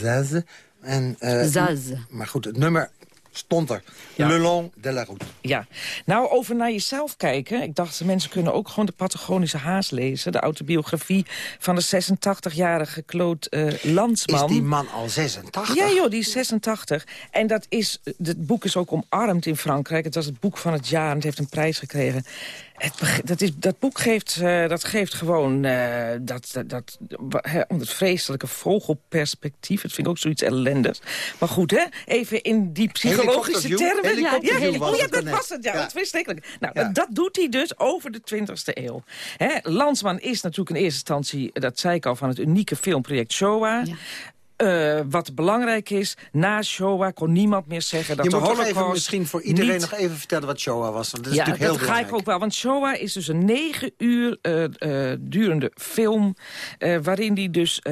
Zaze. En, eh, Zaze. Maar goed, het nummer stond er. Ja. Le long de la route. Ja, nou over naar jezelf kijken. Ik dacht, mensen kunnen ook gewoon de Patagonische Haas lezen. De autobiografie van de 86-jarige Claude eh, Landsman. Is die man al 86? Ja joh, die is 86. En dat is, het boek is ook omarmd in Frankrijk. Het was het boek van het jaar en het heeft een prijs gekregen. Het, dat, is, dat boek geeft, eh, dat geeft gewoon eh, dat, dat, het vreselijke vogelperspectief. Het vind ik ook zoiets ellendigs. Maar goed, hè, even in die psychologische termen. Ja, was oh, ja, het dat was het. Ja, Ja. dat verschrikkelijk. Nou, Ja. dat doet hij dus over de 20e eeuw. Hè, Landsman is natuurlijk in eerste instantie, dat zei ik al, van het unieke filmproject Shoah. Eh, wat belangrijk is, na Shoah kon niemand meer zeggen dat Je de Holocaust... even misschien voor iedereen niet- nog even vertellen wat Shoah was. Want dat is ja, natuurlijk heel dat ga ik ook wel. Want Shoah is dus een negen uur eh, eh, durende film... waarin hij dus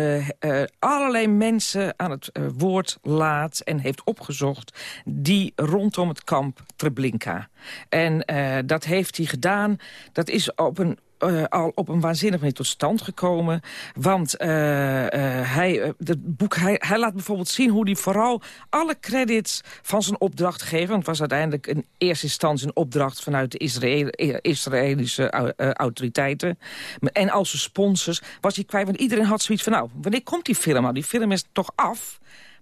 allerlei mensen aan het woord laat... en heeft opgezocht die rondom het kamp Treblinka. En dat heeft hij gedaan. Dat is op een eh, al op een waanzinnige manier tot stand gekomen. Want eh, eh, hij, het boek, hij, hij laat bijvoorbeeld zien hoe hij vooral alle credits van zijn opdrachtgever... want het was uiteindelijk in eerste instantie een opdracht... vanuit de Israël, Israëlische au- autoriteiten. En als zijn sponsors was hij kwijt. Want iedereen had zoiets van, nou, wanneer komt die film nou? Die film is toch af?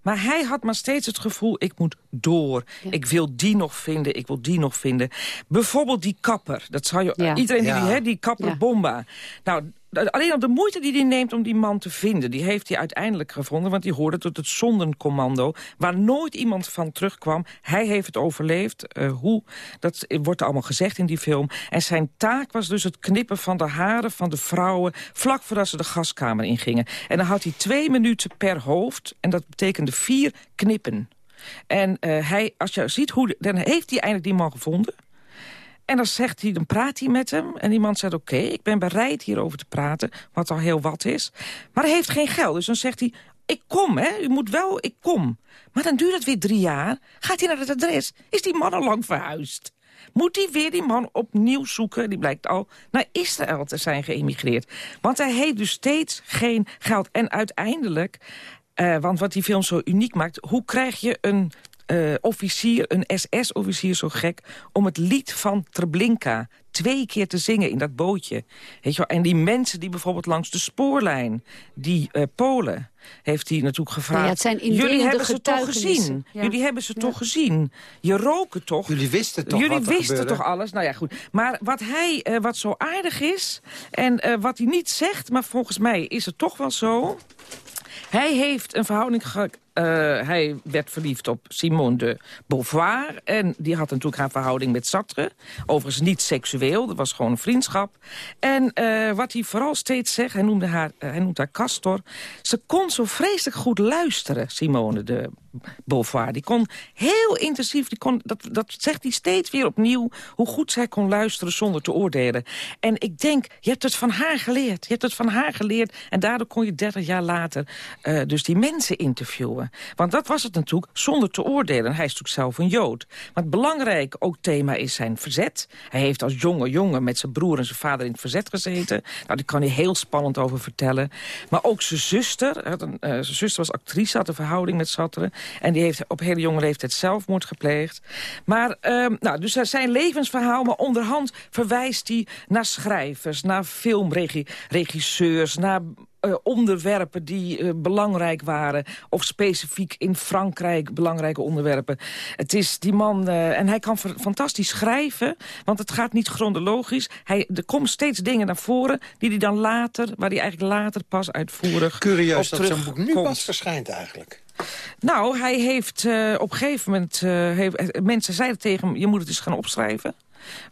Maar hij had maar steeds het gevoel, ik moet door. Ik wil die nog vinden, ik wil die nog vinden. Bijvoorbeeld die kapper. Dat zou je, Ja. Iedereen die, Ja. die, hè, die kapper Ja. Bomba. Nou, alleen al de moeite die hij neemt om die man te vinden... die heeft hij uiteindelijk gevonden, want die hoorde tot het zondencommando... waar nooit iemand van terugkwam. Hij heeft het overleefd. Eh, hoe, dat wordt allemaal gezegd in die film. En zijn taak was dus het knippen van de haren van de vrouwen... vlak voordat ze de gaskamer ingingen. En dan had hij twee minuten per hoofd. En dat betekende vier knippen. En eh, hij, als je ziet hoe... dan heeft hij eindelijk die man gevonden... En dan zegt hij, dan praat hij met hem. En die man zegt, oké, ik ben bereid hierover te praten. Wat al heel wat is. Maar hij heeft geen geld. Dus dan zegt hij, ik kom, hè. U moet wel, ik kom. Maar dan duurt het weer drie jaar. Gaat hij naar het adres? Is die man al lang verhuisd? Moet hij weer die man opnieuw zoeken? Die blijkt al naar Israël te zijn geëmigreerd. Want hij heeft dus steeds geen geld. En uiteindelijk, eh, want wat die film zo uniek maakt... hoe krijg je een eh, officier, een SS-officier zo gek... om het lied van Treblinka twee keer te zingen in dat bootje. Weet je wel? En die mensen die bijvoorbeeld langs de spoorlijn... die eh, Polen, heeft hij natuurlijk gevraagd... Ja, het zijn Jullie hebben ze toch gezien? Ja. Jullie hebben ze Ja. toch gezien? Je roken toch? Jullie wisten toch Jullie wisten gebeurde? toch alles? Nou ja, goed. Maar wat hij, eh, wat zo aardig is... en eh, wat hij niet zegt, maar volgens mij is het toch wel zo... Hij heeft een verhouding ge- uh, hij werd verliefd op Simone de Beauvoir. En die had natuurlijk haar verhouding met Sartre. Overigens niet seksueel, dat was gewoon een vriendschap. En uh, wat hij vooral steeds zegt, hij noemde haar, uh, hij noemde haar Castor... ze kon zo vreselijk goed luisteren, Simone de Beauvoir. Die kon heel intensief, die kon, dat, dat zegt hij steeds weer opnieuw... hoe goed zij kon luisteren zonder te oordelen. En ik denk, je hebt het van haar geleerd. Je hebt het van haar geleerd. En daardoor kon je 30 jaar later dus die mensen interviewen. Want dat was het natuurlijk, zonder te oordelen. Hij is natuurlijk zelf een Jood. Maar het belangrijk ook thema is zijn verzet. Hij heeft als jonge jongen met zijn broer en zijn vader in het verzet gezeten. Nou, daar kan hij heel spannend over vertellen. Maar ook zijn zuster, uh, zijn zuster was actrice, had een verhouding met Sartre. En die heeft op hele jonge leeftijd zelfmoord gepleegd. Maar, uh, nou, dus zijn levensverhaal, maar onderhand verwijst hij naar schrijvers, naar filmregisseurs, naar uh, onderwerpen die uh, belangrijk waren. Of specifiek in Frankrijk belangrijke onderwerpen. Het is die man, uh, en hij kan fantastisch schrijven. Want het gaat niet chronologisch. Hij, er komen steeds dingen naar voren die hij dan later, waar hij eigenlijk later pas uitvoerig Curieus dat zo'n boek nu pas verschijnt eigenlijk. Nou, hij heeft uh, op een gegeven moment... Uh, heeft, mensen zeiden tegen hem, je moet het eens gaan opschrijven.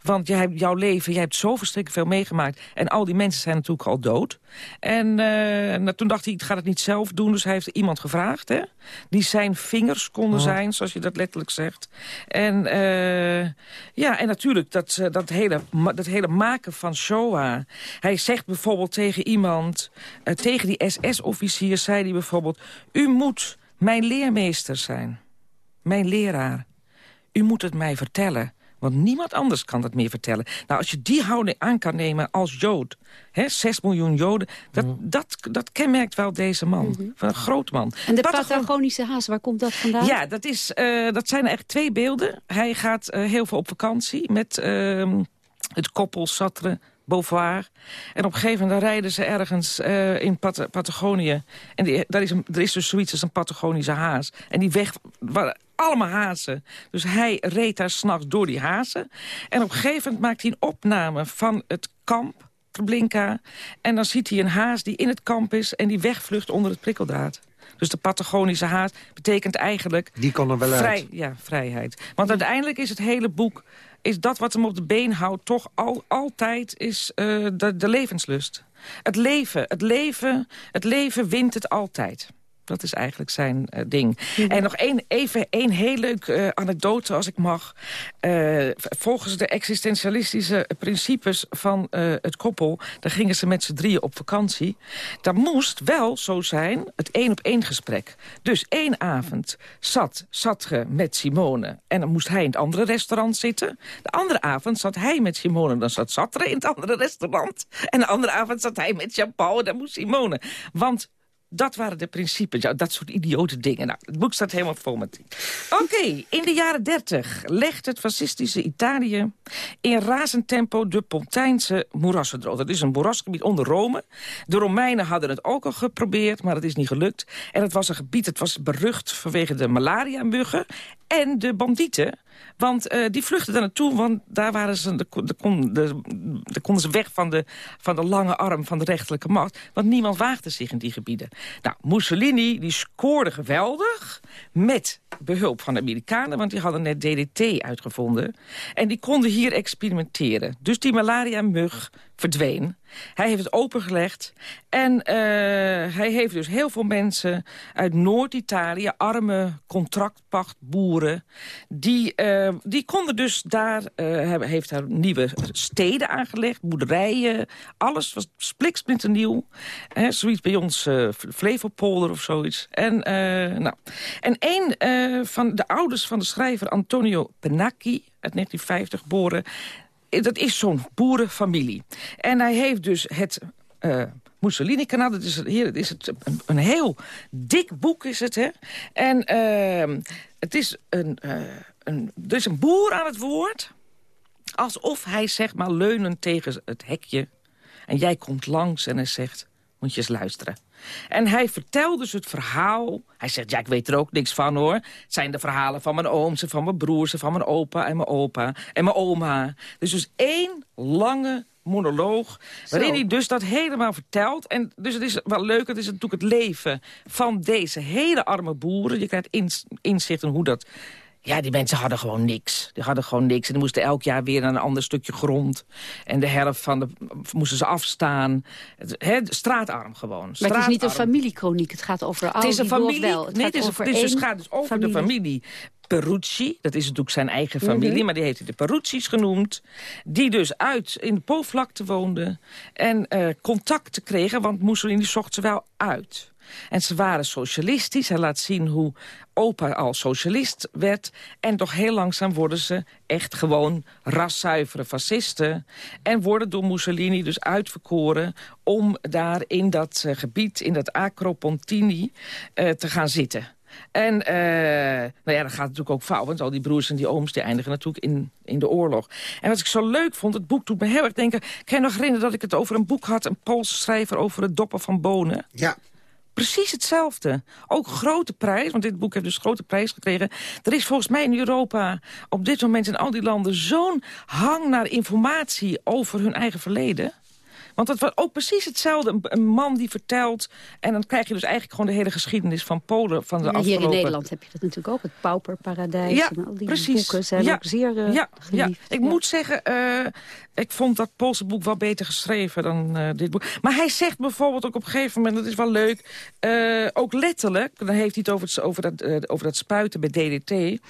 Want jij, jouw leven, jij hebt zo verschrikkelijk veel meegemaakt. En al die mensen zijn natuurlijk al dood. En uh, nou, toen dacht hij, ik ga het niet zelf doen. Dus hij heeft iemand gevraagd, hè, die zijn vingers konden oh. zijn, zoals je dat letterlijk zegt. En, uh, ja, en natuurlijk, dat, dat, hele, dat hele maken van Shoah. Hij zegt bijvoorbeeld tegen iemand, uh, tegen die SS-officier, zei hij bijvoorbeeld... U moet mijn leermeester zijn. Mijn leraar. U moet het mij vertellen. Want niemand anders kan dat meer vertellen. Nou, als je die houding aan kan nemen als Jood... Hè, 6 miljoen Joden, dat, mm. dat, dat kenmerkt wel deze man. Mm -hmm. Van een groot man. En de Patagonische haas, waar komt dat vandaan? Ja, dat, is, uh, dat zijn echt twee beelden. Hij gaat uh, heel veel op vakantie met uh, het koppel Satre... Beauvoir. En op een gegeven moment rijden ze ergens uh, in Pat Patagonië. En die, daar is een, er is dus zoiets als een Patagonische haas. En die weg waren allemaal hazen. Dus hij reed daar s'nachts door die hazen. En op een gegeven moment maakt hij een opname van het kamp, Treblinka. En dan ziet hij een haas die in het kamp is en die wegvlucht onder het prikkeldraad. Dus de Patagonische haas betekent eigenlijk... Die kan er wel vrij, uit. Ja, vrijheid. Want uiteindelijk is het hele boek... is dat wat hem op de been houdt toch al, altijd is uh, de, de levenslust. Het leven, het leven, het leven wint het altijd. Dat is eigenlijk zijn uh, ding. Ja. En nog één, even één heel leuk uh, anekdote, als ik mag. Uh, volgens de existentialistische principes van het koppel... daar gingen ze met z'n drieën op vakantie. Dat moest wel zo zijn, het één op één gesprek. Dus één avond zat Satge met Simone... en dan moest hij in het andere restaurant zitten. De andere avond zat hij met Simone... dan zat Satre in het andere restaurant. En de andere avond zat hij met Jean-Paul en dan moest Simone. Want dat waren de principes. Dat soort idiote dingen. Nou, het boek staat helemaal vol met Oké, in de jaren dertig legt het fascistische Italië... in razend tempo de Pontijnse moerassen droog. Dat is een moerasgebied onder Rome. De Romeinen hadden het ook al geprobeerd, maar het is niet gelukt. En het was een gebied, het was berucht vanwege de malaria-muggen... en de bandieten want uh, die vluchtten daar naartoe, want daar, waren ze, de, de, de, konden ze weg van de, van de lange arm van de rechterlijke macht. Want niemand waagde zich in die gebieden. Nou, Mussolini die scoorde geweldig met behulp van de Amerikanen... want die hadden net DDT uitgevonden. En die konden hier experimenteren. Dus die malaria-mug verdween. Hij heeft het opengelegd. En uh, hij heeft dus heel veel mensen uit Noord-Italië... arme contractpachtboeren... die, uh, die konden dus daar... Uh, heeft daar nieuwe steden aangelegd, boerderijen. Alles was spliksplinternieuw. Hè, zoiets bij ons Flevopolder of zoiets. En, nou. en een van de ouders van de schrijver Antonio Penacchi... uit 1950 geboren dat is zo'n boerenfamilie. En hij heeft dus het uh, Mussolini-kanaal. Dat is, hier, het is het, een, heel dik boek is het, hè. En uh, het is een, uh, een, er is een boer aan het woord. Alsof hij, zeg maar, leunend tegen het hekje. En jij komt langs en hij zegt, moet je eens luisteren. En hij vertelde dus het verhaal. Hij zegt, ja, ik weet er ook niks van, hoor. Het zijn de verhalen van mijn ooms en van mijn broers... en van mijn opa en mijn opa en mijn oma. Dus dus één lange monoloog... waarin hij dus dat helemaal vertelt. En dus het is wel leuk, het is natuurlijk het leven van deze hele arme boeren. Je krijgt inzicht in hoe dat ja, die mensen hadden gewoon niks. Die hadden gewoon niks. En die moesten elk jaar weer naar een ander stukje grond. En de helft van de moesten ze afstaan. Straatarm gewoon. Maar het is niet een familiekroniek. Het gaat over Het is een familie. Het, nee, het, is, over is, het gaat dus over de familie Perucci. Dat is natuurlijk zijn eigen familie, mhm. maar die heeft hij de Peruzzi's genoemd. Die dus uit in de Poolvlakte woonden. En uh, contact kregen, want Mussolini zocht ze wel uit. En ze waren socialistisch. Hij laat zien hoe opa al socialist werd. En toch heel langzaam worden ze echt gewoon raszuivere fascisten. En worden door Mussolini dus uitverkoren om daar in dat uh, gebied, in dat Acropontini, uh, te gaan zitten. En uh, nou ja, dat gaat natuurlijk ook fout. Want al die broers en die ooms die eindigen natuurlijk in, in de oorlog. En wat ik zo leuk vond, het boek doet me heel erg denken... Kan je nog herinneren dat ik het over een boek had... een Poolse schrijver over het doppen van bonen? Ja. Precies hetzelfde. Ook grote prijs, want dit boek heeft dus grote prijs gekregen. Er is volgens mij in Europa op dit moment in al die landen... zo'n hang naar informatie over hun eigen verleden... Want het was ook precies hetzelfde. Een, man die vertelt... en dan krijg je dus eigenlijk gewoon de hele geschiedenis van Polen... van de ja, afgelopen... Hier in Nederland heb je dat natuurlijk ook. Het Pauperparadijs ja, en al die precies. boeken zijn ook zeer uh, ja, ja, ik moet zeggen... Uh, ik vond dat Poolse boek wel beter geschreven dan uh, dit boek. Maar hij zegt bijvoorbeeld ook op een gegeven moment... dat is wel leuk, ook letterlijk... dan heeft hij het over, het, over, dat, over dat spuiten bij DDT...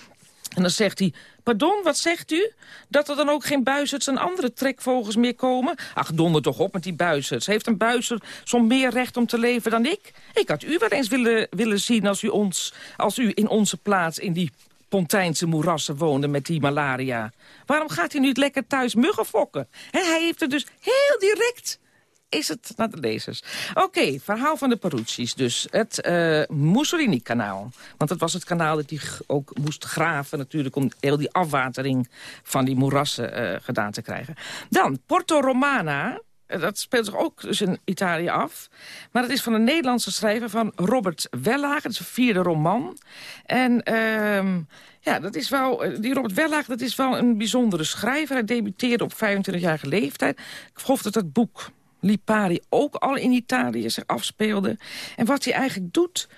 En dan zegt hij, pardon, wat zegt u? Dat er dan ook geen buizerds en andere trekvogels meer komen? Ach, donder toch op met die buizerds. Heeft een buizerd zo'n meer recht om te leven dan ik? Ik had u wel eens willen, willen zien als u, ons, als u in onze plaats in die Pontijnse moerassen woonde met die malaria. Waarom gaat hij nu lekker thuis muggen fokken? hij heeft er dus heel direct is het naar de lezers. Oké, verhaal van de Peruzzi's dus. Het uh, Mussolini-kanaal. Want dat was het kanaal dat hij ook moest graven natuurlijk... om heel die afwatering van die moerassen uh, gedaan te krijgen. Dan, Porto Romana... Eh, dat speelt zich ook dus in Italië af. Maar het is van een Nederlandse schrijver van Robert Wellager. Dat is een vierde roman. En uh, ja, dat is wel, die Robert Wellager dat is wel een bijzondere schrijver. Hij debuteerde op 25-jarige leeftijd. Ik geloof dat het boek Lipari ook al in Italië zich afspeelde. En wat hij eigenlijk doet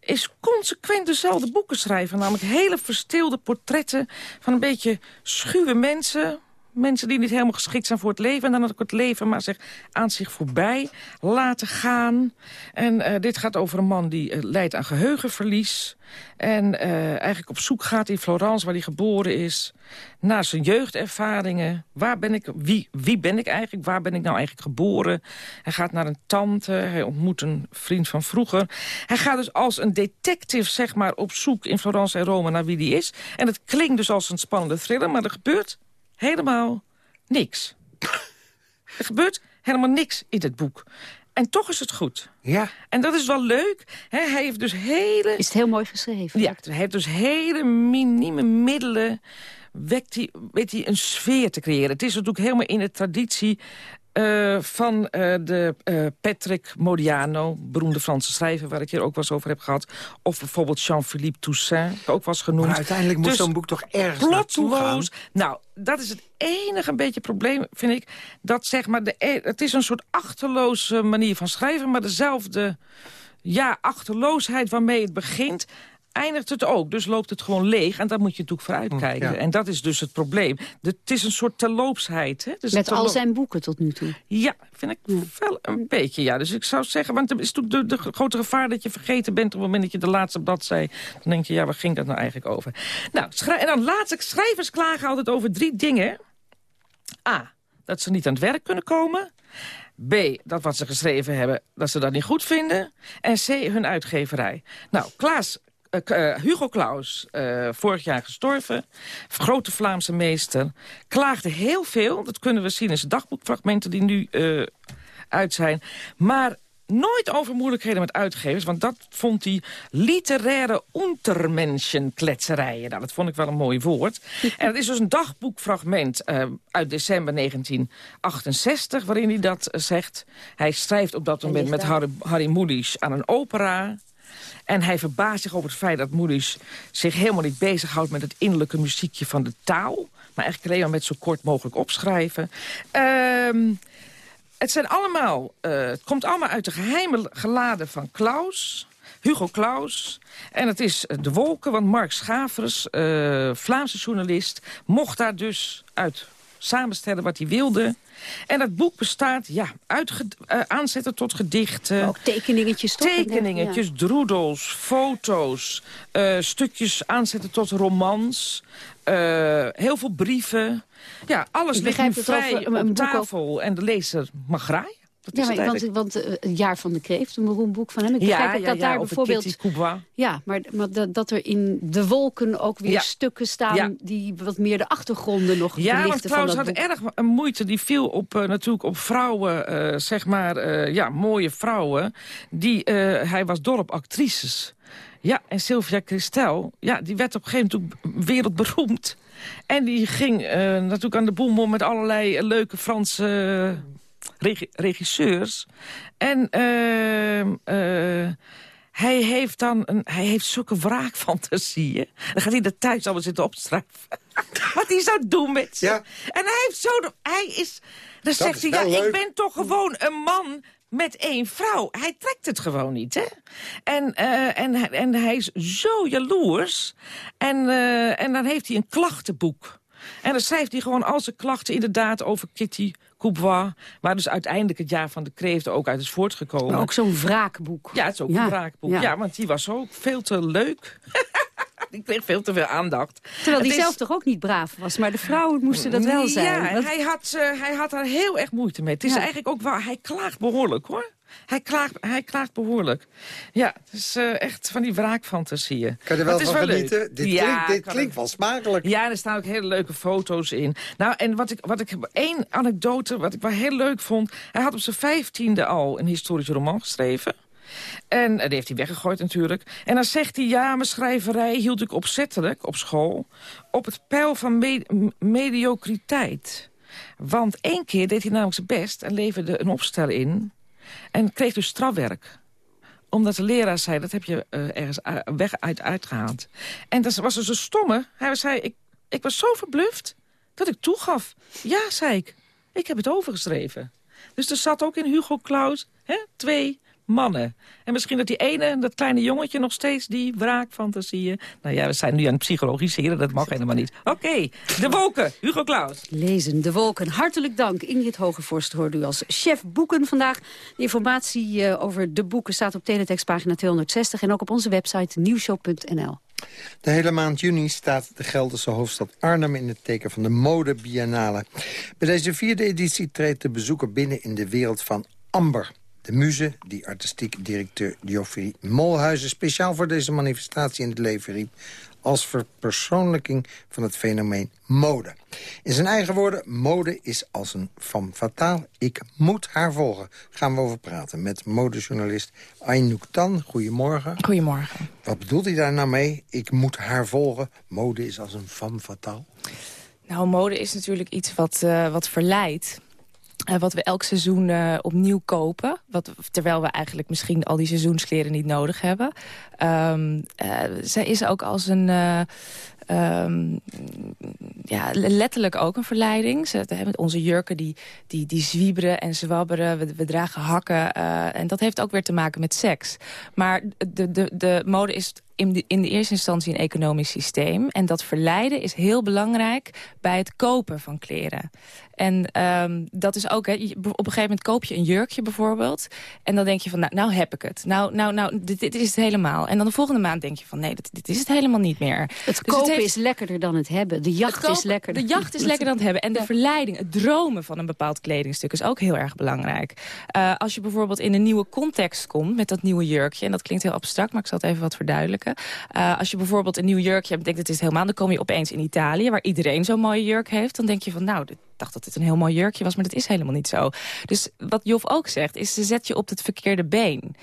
is consequent dezelfde boeken schrijven. Namelijk hele verstilde portretten van een beetje schuwe mensen mensen die niet helemaal geschikt zijn voor het leven... en dan ook het leven maar zich aan zich voorbij laten gaan. En uh, dit gaat over een man die uh, lijdt aan geheugenverlies... en uh, eigenlijk op zoek gaat in Florence, waar hij geboren is... naar zijn jeugdervaringen. Waar ben ik, wie, wie ben ik eigenlijk? Waar ben ik nou eigenlijk geboren? Hij gaat naar een tante, hij ontmoet een vriend van vroeger. Hij gaat dus als een detective zeg maar, op zoek in Florence en Rome naar wie die is. En het klinkt dus als een spannende thriller, maar er gebeurt helemaal niks. *laughs* er gebeurt helemaal niks in het boek. En toch is het goed. Ja. En dat is wel leuk. hij heeft dus hele... Is het heel mooi geschreven. Ja, hij heeft dus hele minieme middelen... Wekt hij, weet hij een sfeer te creëren. Het is natuurlijk helemaal in de traditie uh, van uh, de uh, Patrick Modiano, beroemde Franse schrijver... waar ik hier ook wel eens over heb gehad. Of bijvoorbeeld Jean-Philippe Toussaint, ook was genoemd. Maar uiteindelijk moet dus zo'n boek toch ergens plotloos. Nou, dat is het enige een beetje probleem, vind ik. Dat zeg maar, de, e- het is een soort achterloze manier van schrijven... maar dezelfde ja, achterloosheid waarmee het begint eindigt het ook. Dus loopt het gewoon leeg en daar moet je natuurlijk voor uitkijken. Mm, en dat is dus het probleem. het is een soort terloopsheid. Hè? Dus Met al zijn boeken tot nu toe. Ja, vind ik wel een beetje. Ja. Dus ik zou zeggen, want het is natuurlijk de, de, grote gevaar... dat je vergeten bent op het moment dat je de laatste bladzij... dan denk je, ja, waar ging dat nou eigenlijk over? Nou, en dan laatste, schrijvers klagen altijd over drie dingen. A, dat ze niet aan het werk kunnen komen... B, dat wat ze geschreven hebben, dat ze dat niet goed vinden. En C, hun uitgeverij. Nou, Klaas uh, Hugo Claus, uh, vorig jaar gestorven, grote Vlaamse meester, klaagde heel veel. Dat kunnen we zien in zijn dagboekfragmenten die nu uh, uit zijn. Maar nooit over moeilijkheden met uitgevers, want dat vond hij literaire untermenschenkletzerijen. Nou, dat vond ik wel een mooi woord. *laughs* en het is dus een dagboekfragment uh, uit december 1968, waarin hij dat zegt. Hij schrijft op dat moment met Harry, Harry Mulisch aan een opera... En hij verbaast zich over het feit dat Moeders zich helemaal niet bezighoudt... met het innerlijke muziekje van de taal. Maar eigenlijk alleen maar met zo kort mogelijk opschrijven. Ehm, het, zijn allemaal, uh, het komt allemaal uit de geheime geladen van Klaus... Hugo Claus. En het is De Wolken, want Mark Schavers, uh, Vlaamse journalist... mocht daar dus uit samenstellen wat hij wilde. En dat boek bestaat ja, uit uh, aanzetten tot gedichten. ook tekeningetjes. Toch? Tekeningetjes, droedels, foto's, uh, stukjes aanzetten tot romans. Uh, heel veel brieven. Ja, alles ligt vrij op tafel en de lezer mag graaien ja, maar, want, want uh, het jaar van de kreeft, een beroemd boek van hem. Ik begrijp ja, ja, dat daar bijvoorbeeld. Ja, maar, maar dat, dat, er in de wolken ook weer stukken staan die wat meer de achtergronden nog Ja, want trouwens had erg een moeite. Die viel op, uh, natuurlijk op vrouwen, uh, zeg maar, ja, mooie vrouwen. Die, hij was dol op actrices. Ja, en Sylvia Christel, ja, die werd op een gegeven moment wereldberoemd. En die ging natuurlijk aan de boemel met allerlei leuke Franse regisseurs. En uh, uh, hij heeft dan een, hij heeft zulke wraakfantasieën. Dan gaat hij er thuis allemaal zitten opschrijven. *laughs* Wat hij zou doen met ze. Ja. En hij heeft zo... Hij is... Dan zegt hij, ja, ik ben toch gewoon een man met één vrouw. Hij trekt het gewoon niet, hè? En, uh, en, en hij is zo jaloers. En, uh, en dan heeft hij een klachtenboek. En dan schrijft hij gewoon al zijn klachten inderdaad over Kitty Coubois. Waar dus uiteindelijk het jaar van de kreeft ook uit is voortgekomen. Maar ook zo'n wraakboek. Ja, het is ook een wraakboek. Ja. ja. want die was ook veel te leuk. *laughs* die kreeg veel te veel aandacht. Terwijl hij zelf toch ook niet braaf was, maar de vrouwen moesten dat wel zijn. Ja, hij, had, uh, hij had daar heel erg moeite mee. Het is eigenlijk ook wel, hij klaagt behoorlijk hoor. Hij klaagt, hij klaagt behoorlijk. Ja, het is uh, echt van die wraakfantasieën. Kan je er wel van genieten? Dit, klinkt, dit klinkt wel smakelijk. Ja, er staan ook hele leuke foto's in. Nou, en wat ik, wat ik één anekdote, wat ik wel heel leuk vond... hij had op zijn vijftiende al een historische roman geschreven. En die heeft hij weggegooid natuurlijk. En dan zegt hij, ja, mijn schrijverij hield ik opzettelijk op school... op het pijl van me mediocriteit. Want één keer deed hij namelijk zijn best en leverde een opstel in... en kreeg dus strafwerk omdat de leraar zei, dat heb je uh, ergens weg uit uitgehaald. En dat was dus een stomme. Hij zei, ik, ik was zo verbluft dat ik toegaf. Ja, zei ik, ik heb het overgeschreven. Dus er zat ook in Hugo Claus hè, twee mannen. En misschien dat die ene, dat kleine jongetje, nog steeds die wraakfantasieën... Nou ja, we zijn nu aan het psychologiseren, dat mag helemaal niet. Oké, De Wolken, Hugo Claus. Lezen, De Wolken. Hartelijk dank. Ingrid Hogevorst hoorde u als chef boeken vandaag. De informatie eh, over de boeken staat op teletextpagina 260... en ook op onze website nieuwshow.nl. De hele maand juni staat de Gelderse hoofdstad Arnhem in het teken van de mode biennale. Bij deze vierde editie treedt de bezoeker binnen in de wereld van amber. De muze, die artistiek directeur Geoffrey Molhuizen... speciaal voor deze manifestatie in het leven riep... als verpersoonlijking van het fenomeen mode. In zijn eigen woorden, mode is als een femme fatale. Ik moet haar volgen. Gaan we over praten met modejournalist Aynouk Tan. Goedemorgen. Goedemorgen. Wat bedoelt hij daar nou mee? Ik moet haar volgen. Mode is als een femme fatale. Nou, mode is natuurlijk iets wat, uh, wat verleidt. Uh, wat we elk seizoen uh, opnieuw kopen. Wat, terwijl we eigenlijk misschien al die seizoenskleren niet nodig hebben. Um, uh, zij is ook als een... Um, ja, letterlijk ook een verleiding. Met onze jurken die, die, die zwieberen en zwabberen. We, we dragen hakken. en dat heeft ook weer te maken met seks. Maar de, de, de mode is in de, in de eerste instantie een economisch systeem. En dat verleiden is heel belangrijk bij het kopen van kleren. En um, dat is ook, hè, op een gegeven moment koop je een jurkje bijvoorbeeld. En dan denk je van, nou, nou heb ik het. Nou, nou, nou dit, dit, is het helemaal. En dan de volgende maand denk je van, nee, dit, dit is het helemaal niet meer. Het dus kopen is lekkerder dan het hebben. De jacht is lekkerder. De jacht is *laughs* lekkerder dan het hebben. En de verleiding, het dromen van een bepaald kledingstuk is ook heel erg belangrijk. Uh, als je bijvoorbeeld in een nieuwe context komt met dat nieuwe jurkje. En dat klinkt heel abstract, maar ik zal het even wat verduidelijken. Uh, als je bijvoorbeeld een nieuw jurkje hebt, denk dat het is helemaal. Dan kom je opeens in Italië, waar iedereen zo'n mooie jurk heeft. Dan denk je van, nou, dacht dat dit een heel mooi jurkje was, maar dat is helemaal niet zo. Dus wat Jof ook zegt, is ze zet je op het verkeerde been.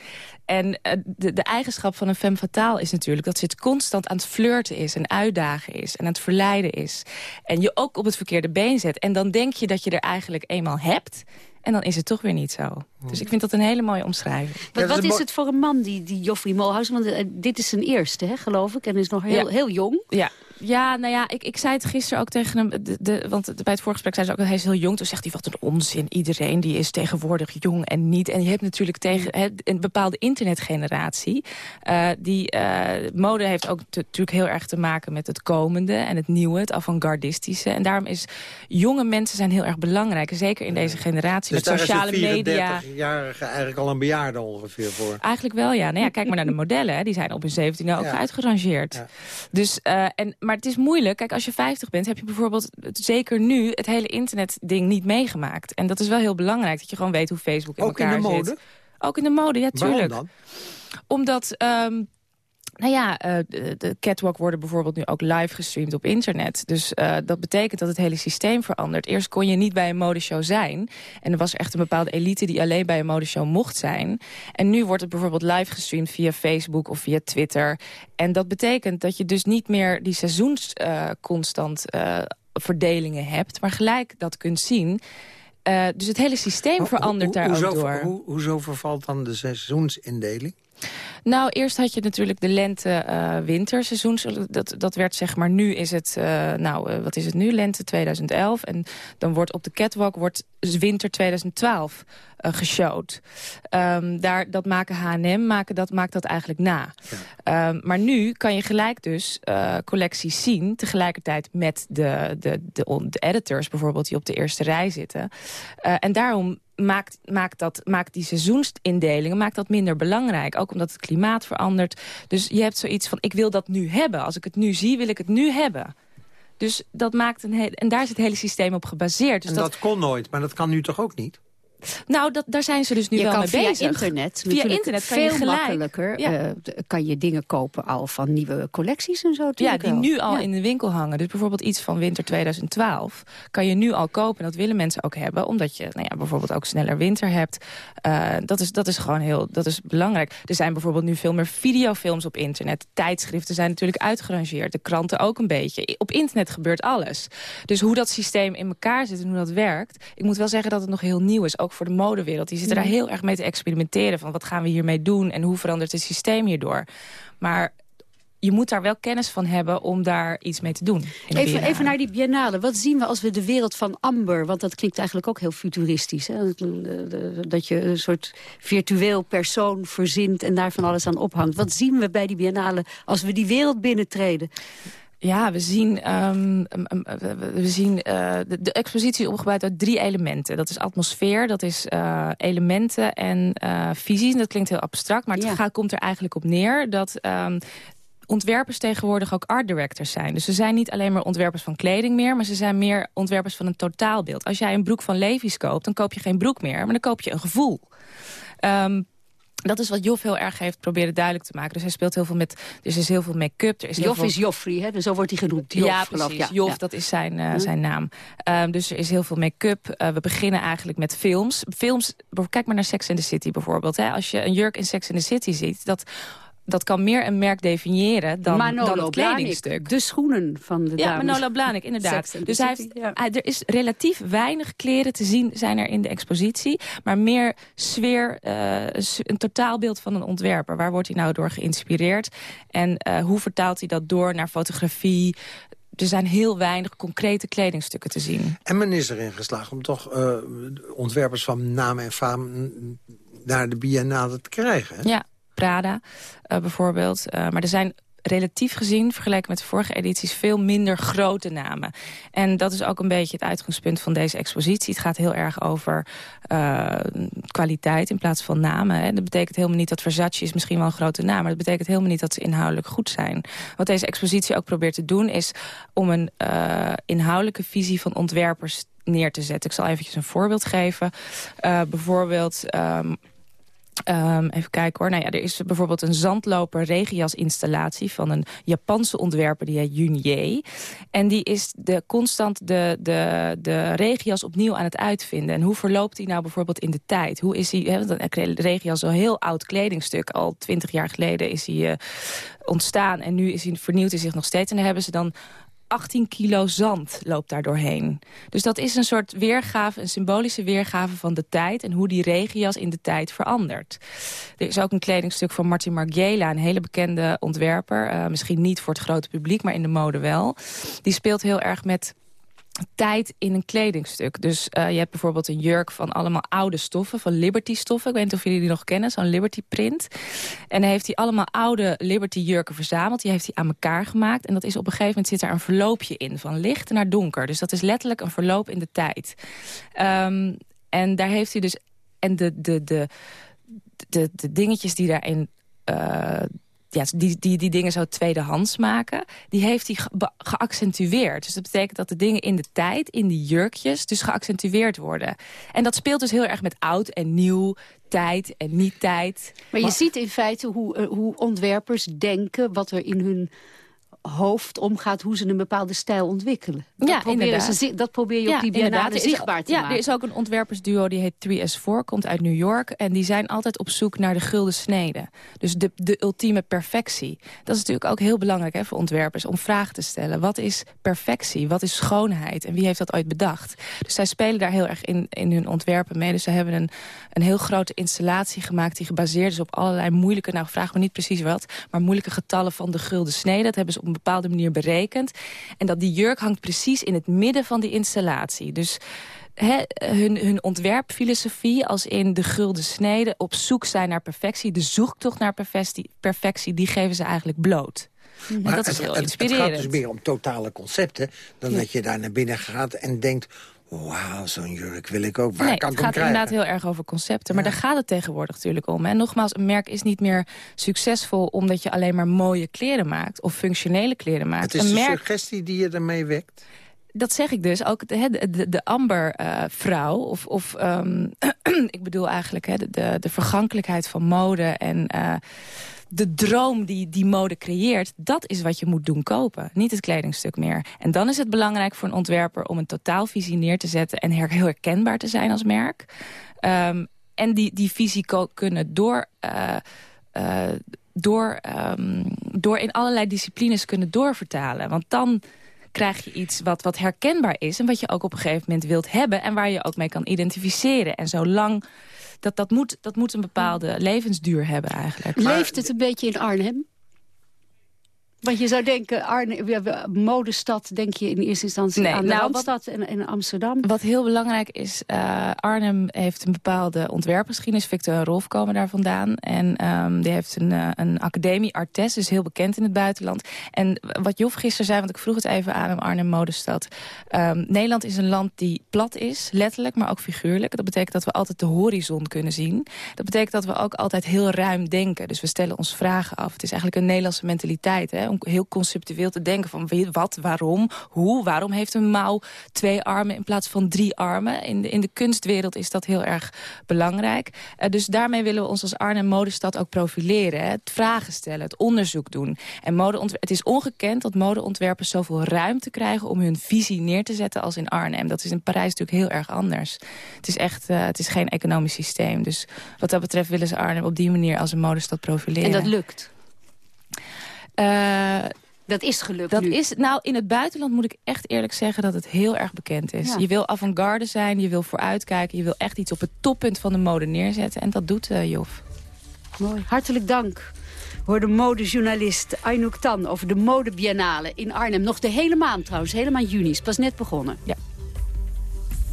En uh, de, de, eigenschap van een femme fatale is natuurlijk... dat ze het constant aan het flirten is en uitdagen is... en aan het verleiden is. En je ook op het verkeerde been zet. En dan denk je dat je er eigenlijk eenmaal hebt... En dan is het toch weer niet zo. Dus ik vind dat een hele mooie omschrijving. Wat, wat is het voor een man, die, die Joffrey Molhuis? Want uh, dit is zijn eerste, hè, geloof ik. En is nog heel, Ja. heel jong. Ja, ja nou ja, ik, ik zei het gisteren ook tegen hem. De, de, want bij het voorgesprek zei ze ook, hij is heel jong. Toen zegt hij, wat een onzin. Iedereen die is tegenwoordig jong en niet. En je hebt natuurlijk tegen een bepaalde internetgeneratie. eh, die eh, mode heeft ook te- natuurlijk heel erg te maken met het komende en het nieuwe, het avant-gardistische. En daarom is jonge mensen zijn heel erg belangrijk. Zeker in deze generatie Dus met sociale media. 34-jarige eigenlijk al een bejaarde ongeveer voor. Eigenlijk wel, ja. Nou ja, kijk maar naar de modellen. Hè. Die zijn op hun 17e ook Ja. uitgerangeerd. Ja. Dus, eh, en, maar het is moeilijk. Kijk, als je 50 bent, heb je bijvoorbeeld zeker nu het hele internetding niet meegemaakt. En dat is wel heel belangrijk, dat je gewoon weet hoe Facebook in Ook in elkaar de zit. mode? Ook in de mode, ja, Waarom tuurlijk. dan? Omdat... ehm, nou ja, eh, de, de catwalk worden bijvoorbeeld nu ook live gestreamd op internet. Dus eh, dat betekent dat het hele systeem verandert. Eerst kon je niet bij een modeshow zijn. En er was echt een bepaalde elite die alleen bij een modeshow mocht zijn. En nu wordt het bijvoorbeeld live gestreamd via Facebook of via Twitter. En dat betekent dat je dus niet meer die seizoens eh, constant verdelingen hebt. Maar gelijk dat kunt zien. Dus het hele systeem verandert daar hoezo, ook door. Hoe, hoezo vervalt dan de seizoensindeling? Nou, eerst had je natuurlijk de lente-winterseizoen. dat, dat werd zeg maar, nu is het, eh, nou, eh, wat is het nu? Lente 2011. En dan wordt op de catwalk wordt winter 2012 eh geshowd. Ehm, daar, dat maken H&M, maken dat, maakt dat eigenlijk na. Ehm, maar nu kan je gelijk dus eh, collecties zien... tegelijkertijd met de, de, de, de editors bijvoorbeeld... die op de eerste rij zitten. Eh, en daarom maakt, maakt, dat, maakt die seizoensindelingen maakt dat minder belangrijk. Ook omdat het klimaat verandert. Dus je hebt zoiets van, ik wil dat nu hebben. Als ik het nu zie, wil ik het nu hebben. Dus dat maakt een heel, en daar is het hele systeem op gebaseerd. Dus en dat, kon nooit, maar dat kan nu toch ook niet? Nou, dat, daar zijn ze dus nu je wel mee via bezig. internet, Via internet kan je veel gelijk- makkelijker Ja. eh, kan je dingen kopen al van nieuwe collecties en zo. Ja, die wel. nu al Ja. in de winkel hangen. Dus bijvoorbeeld iets van winter 2012 kan je nu al kopen. En dat willen mensen ook hebben, omdat je nou ja, bijvoorbeeld ook sneller winter hebt. Eh, dat, is, dat is gewoon heel dat is belangrijk. Er zijn bijvoorbeeld nu veel meer videofilms op internet. Tijdschriften zijn natuurlijk uitgerangeerd. De kranten ook een beetje. Op internet gebeurt alles. Dus hoe dat systeem in elkaar zit en hoe dat werkt. Ik moet wel zeggen dat het nog heel nieuw is, ook voor de modewereld. Die zitten daar heel erg mee te experimenteren. Van wat gaan we hiermee doen en hoe verandert het systeem hierdoor. Maar je moet daar wel kennis van hebben om daar iets mee te doen. Even, even naar die biennale. Wat zien we als we de wereld van Amber... want dat klinkt eigenlijk ook heel futuristisch... Hè? dat je een soort virtueel persoon verzint... en daar van alles aan ophangt. Wat zien we bij die biennale als we die wereld binnentreden? Ja, we zien, ehm, um, um, we- zien eh, de, de expositie opgebouwd uit drie elementen. Dat is atmosfeer, dat is eh, elementen en eh visies. Dat klinkt heel abstract, maar het Ja. gaat, komt er eigenlijk op neer dat... ehm, ontwerpers tegenwoordig ook art directors zijn. Dus ze zijn niet alleen maar ontwerpers van kleding meer... maar ze zijn meer ontwerpers van een totaalbeeld. Als jij een broek van Levi's koopt, dan koop je geen broek meer... maar dan koop je een gevoel. Ehm, dat is wat Jof heel erg heeft proberen duidelijk te maken. Dus hij speelt heel veel met... Dus er is heel veel make-up. Er is veel... Joffrey, hè? Dus zo wordt hij genoemd. Jof, ja, precies. Ja, Jof, ja. dat is zijn, eh, zijn naam. Ehm, dus er is heel veel make-up. Eh, we beginnen eigenlijk met films. Films, kijk maar naar Sex in the City bijvoorbeeld. Hè. Als je een jurk in Sex in the City ziet... dat, dat kan meer een merk definiëren dan, dan het kledingstuk. de schoenen van de Ja, dames. Manolo Blahnik, inderdaad. Dus hij heeft, ja. hij- er is relatief weinig kleren te zien zijn er in de expositie. Maar meer sfeer, eh, een totaalbeeld van een ontwerper. Waar wordt hij nou door geïnspireerd? En eh, hoe vertaalt hij dat door naar fotografie? Er zijn heel weinig concrete kledingstukken te zien. En men is erin geslaagd om toch eh, ontwerpers van naam en faam naar de biennale te krijgen. Hè? Ja, Prada eh, bijvoorbeeld. Eh, maar er zijn relatief gezien, vergeleken met de vorige edities... veel minder grote namen. En dat is ook een beetje het uitgangspunt van deze expositie. Het gaat heel erg over eh, kwaliteit in plaats van namen. Hè. Dat betekent helemaal niet dat Versace is misschien wel een grote naam... maar dat betekent helemaal niet dat ze inhoudelijk goed zijn. Wat deze expositie ook probeert te doen... is om een inhoudelijke visie van ontwerpers neer te zetten. Ik zal eventjes een voorbeeld geven. Bijvoorbeeld... ehm, Ehm, even kijken hoor. Nou ja, er is bijvoorbeeld een zandloper regenjas installatie van een Japanse ontwerper die heet Junier. En die is de, constant de, de, de regenjas opnieuw aan het uitvinden. En hoe verloopt die nou bijvoorbeeld in de tijd? Hoe is hij, want de regenjas is een heel oud kledingstuk. Al twintig jaar geleden is hij eh, ontstaan en nu is hij vernieuwt hij zich nog steeds. En daar hebben ze dan 18 kilo zand loopt daar doorheen. Dus dat is een soort weergave, een symbolische weergave van de tijd... en hoe die regenjas in de tijd verandert. Er is ook een kledingstuk van Martin Margiela, een hele bekende ontwerper. Uh, misschien niet voor het grote publiek, maar in de mode wel. Die speelt heel erg met tijd in een kledingstuk. Dus uh, je hebt bijvoorbeeld een jurk van allemaal oude stoffen, van Liberty stoffen. Ik weet niet of jullie die nog kennen, zo'n Liberty print. En hij heeft hij allemaal oude Liberty jurken verzameld. Die heeft hij aan elkaar gemaakt. En dat is op een gegeven moment zit er een verloopje in, van licht naar donker. Dus dat is letterlijk een verloop in de tijd. Um, en daar heeft hij dus... En de, de, de, de, de dingetjes die daarin... Uh, ja, die, die, die dingen zo tweedehands maken, die heeft hij geaccentueerd. Dus dat betekent dat de dingen in de tijd, in die jurkjes, dus geaccentueerd worden. En dat speelt dus heel erg met oud en nieuw, tijd en niet tijd. Maar je ziet in feite hoe, eh, hoe ontwerpers denken, wat er in hun hoofd omgaat hoe ze een bepaalde stijl ontwikkelen. Dat ja, Ze, dat probeer je op die biennale zichtbaar te ja, maken. Ja, er is ook een ontwerpersduo die heet 3S4, komt uit New York. En die zijn altijd op zoek naar de gulden snede. Dus de, de ultieme perfectie. Dat is natuurlijk ook heel belangrijk hè, voor ontwerpers om vragen te stellen. Wat is perfectie? Wat is schoonheid? En wie heeft dat ooit bedacht? Dus zij spelen daar heel erg in, in hun ontwerpen mee. Dus ze hebben een, een heel grote installatie gemaakt die gebaseerd is op allerlei moeilijke, nou vraag me niet precies wat, maar moeilijke getallen van de gulden snede. Dat hebben ze op een bepaalde manier berekend. En dat die jurk hangt precies in het midden van die installatie. Dus hun, hun ontwerpfilosofie als in de gulden snede... op zoek zijn naar perfectie, de zoektocht naar perfectie, perfectie die geven ze eigenlijk bloot. Mhm. Maar dat is heel het, inspirerend. Het gaat dus meer om totale concepten... dan dat je daar naar binnen gaat en denkt wauw, zo'n jurk wil ik ook. Waar nee, kan het gaat inderdaad heel erg over concepten. Maar daar gaat het tegenwoordig natuurlijk om. En nogmaals, een merk is niet meer succesvol... omdat je alleen maar mooie kleren maakt. Of functionele kleren maakt. Het is een de suggestie die je ermee wekt. Dat zeg ik dus. Ook de, de, de Amber-vrouw. of, of um, *clears throat* ik bedoel eigenlijk hè, de, de vergankelijkheid van mode... en uh, de droom die die mode creëert, dat is wat je moet doen kopen. Niet het kledingstuk meer. En dan is het belangrijk voor een ontwerper om een totaalvisie neer te zetten... en heel herkenbaar te zijn als merk. Um, en die, die visie kunnen door... Uh, door, um, door in allerlei disciplines kunnen doorvertalen. Want dan krijg je iets wat, wat herkenbaar is... en wat je ook op een gegeven moment wilt hebben... en waar je ook mee kan identificeren. En zolang dat, dat, moet, dat moet een bepaalde levensduur hebben eigenlijk. Leeft het een beetje in Arnhem? Want je zou denken, Arne, modestad, denk je in eerste instantie aan de nou, Randstad en, en, Amsterdam. Wat heel belangrijk is, uh, Arnhem heeft een bepaalde ontwerpgeschiedenis. Victor en Rolf komen daar vandaan. En um, die heeft een, uh, een academie, Artes, dus heel bekend in het buitenland. En wat Jof gisteren zei, want ik vroeg het even aan hem, Arnhem Modestad. Um, Nederland is een land die plat is, letterlijk, maar ook figuurlijk. Dat betekent dat we altijd de horizon kunnen zien. Dat betekent dat we ook altijd heel ruim denken. Dus we stellen ons vragen af. Het is eigenlijk een Nederlandse mentaliteit, hè om heel conceptueel te denken van wat, waarom, hoe, waarom heeft een mouw twee armen in plaats van drie armen. In de, in de kunstwereld is dat heel erg belangrijk. Uh, dus daarmee willen we ons als Arnhem Modestad ook profileren. Het vragen stellen, het onderzoek doen. En het is ongekend dat modeontwerpers zoveel ruimte krijgen om hun visie neer te zetten als in Arnhem. Dat is in Parijs natuurlijk heel erg anders. Het is echt, uh, het is geen economisch systeem. Dus wat dat betreft willen ze Arnhem op die manier als een modestad profileren. En dat lukt? Uh, dat is gelukt dat nu. Is, nou, in het buitenland moet ik echt eerlijk zeggen dat het heel erg bekend is. Je wil avant-garde zijn, je wil vooruitkijken... je wil echt iets op het toppunt van de mode neerzetten. En dat doet uh, Jof. Mooi. Hartelijk dank. Hoor de modejournalist Aynouk Tan over de modebiennale in Arnhem. Nog de hele maand trouwens, helemaal juni. Is pas net begonnen. Ja.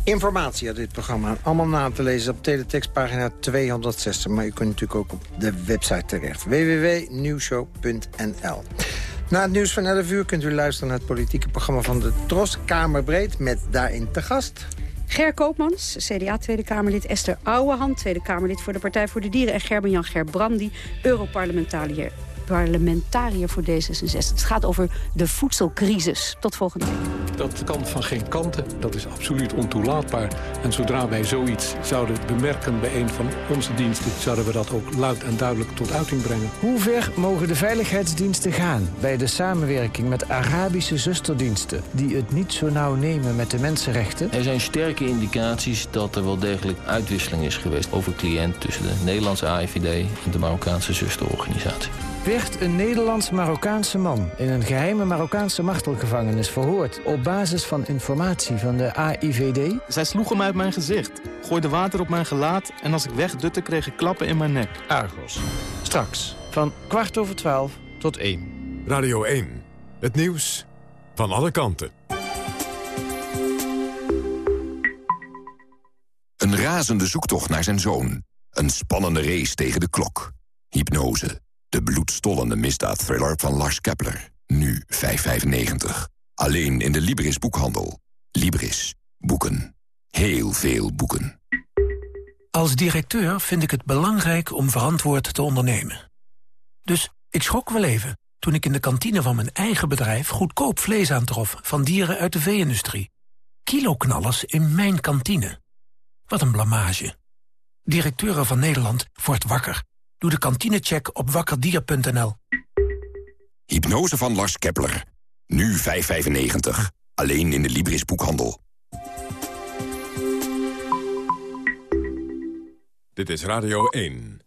Informatie uit dit programma allemaal na te lezen op teletextpagina 260. Maar u kunt natuurlijk ook op de website terecht. www.nieuwshow.nl Na het nieuws van 11 uur kunt u luisteren naar het politieke programma van de Tros Kamerbreed... met daarin te gast... Ger Koopmans, CDA Tweede Kamerlid. Esther Ouwehand, Tweede Kamerlid voor de Partij voor de Dieren. En Gerben-Jan Gerbrandi, Europarlementariër parlementariër voor D66. Het gaat over de voedselcrisis. Tot volgende week. Dat kan van geen kanten. Dat is absoluut ontoelaatbaar. En zodra wij zoiets zouden bemerken bij een van onze diensten... zouden we dat ook luid en duidelijk tot uiting brengen. Hoe ver mogen de veiligheidsdiensten gaan... bij de samenwerking met Arabische zusterdiensten... die het niet zo nauw nemen met de mensenrechten? Er zijn sterke indicaties dat er wel degelijk uitwisseling is geweest... over cliënt tussen de Nederlandse AIVD en de Marokkaanse zusterorganisatie. Werd een Nederlands-Marokkaanse man... in een geheime Marokkaanse martelgevangenis verhoord... op basis van informatie van de AIVD? Zij sloegen mij uit mijn gezicht, gooiden water op mijn gelaat... en als ik wegdutte kreeg ik klappen in mijn nek. Argos. Straks, van kwart over twaalf tot één. Radio 1. Het nieuws van alle kanten. Een razende zoektocht naar zijn zoon. Een spannende race tegen de klok. Hypnose. De bloedstollende misdaadthriller van Lars Kepler. Nu 5,95. Alleen in de Libris boekhandel. Libris. Boeken. Heel veel boeken. Als directeur vind ik het belangrijk om verantwoord te ondernemen. Dus ik schrok wel even toen ik in de kantine van mijn eigen bedrijf... goedkoop vlees aantrof van dieren uit de vee-industrie. Kiloknallers in mijn kantine. Wat een blamage. Directeuren van Nederland wordt wakker. Doe de kantinecheck op wakkerdier.nl. Hypnose van Lars Kepler. Nu 5,95. Alleen in de Libris boekhandel. Dit is Radio 1.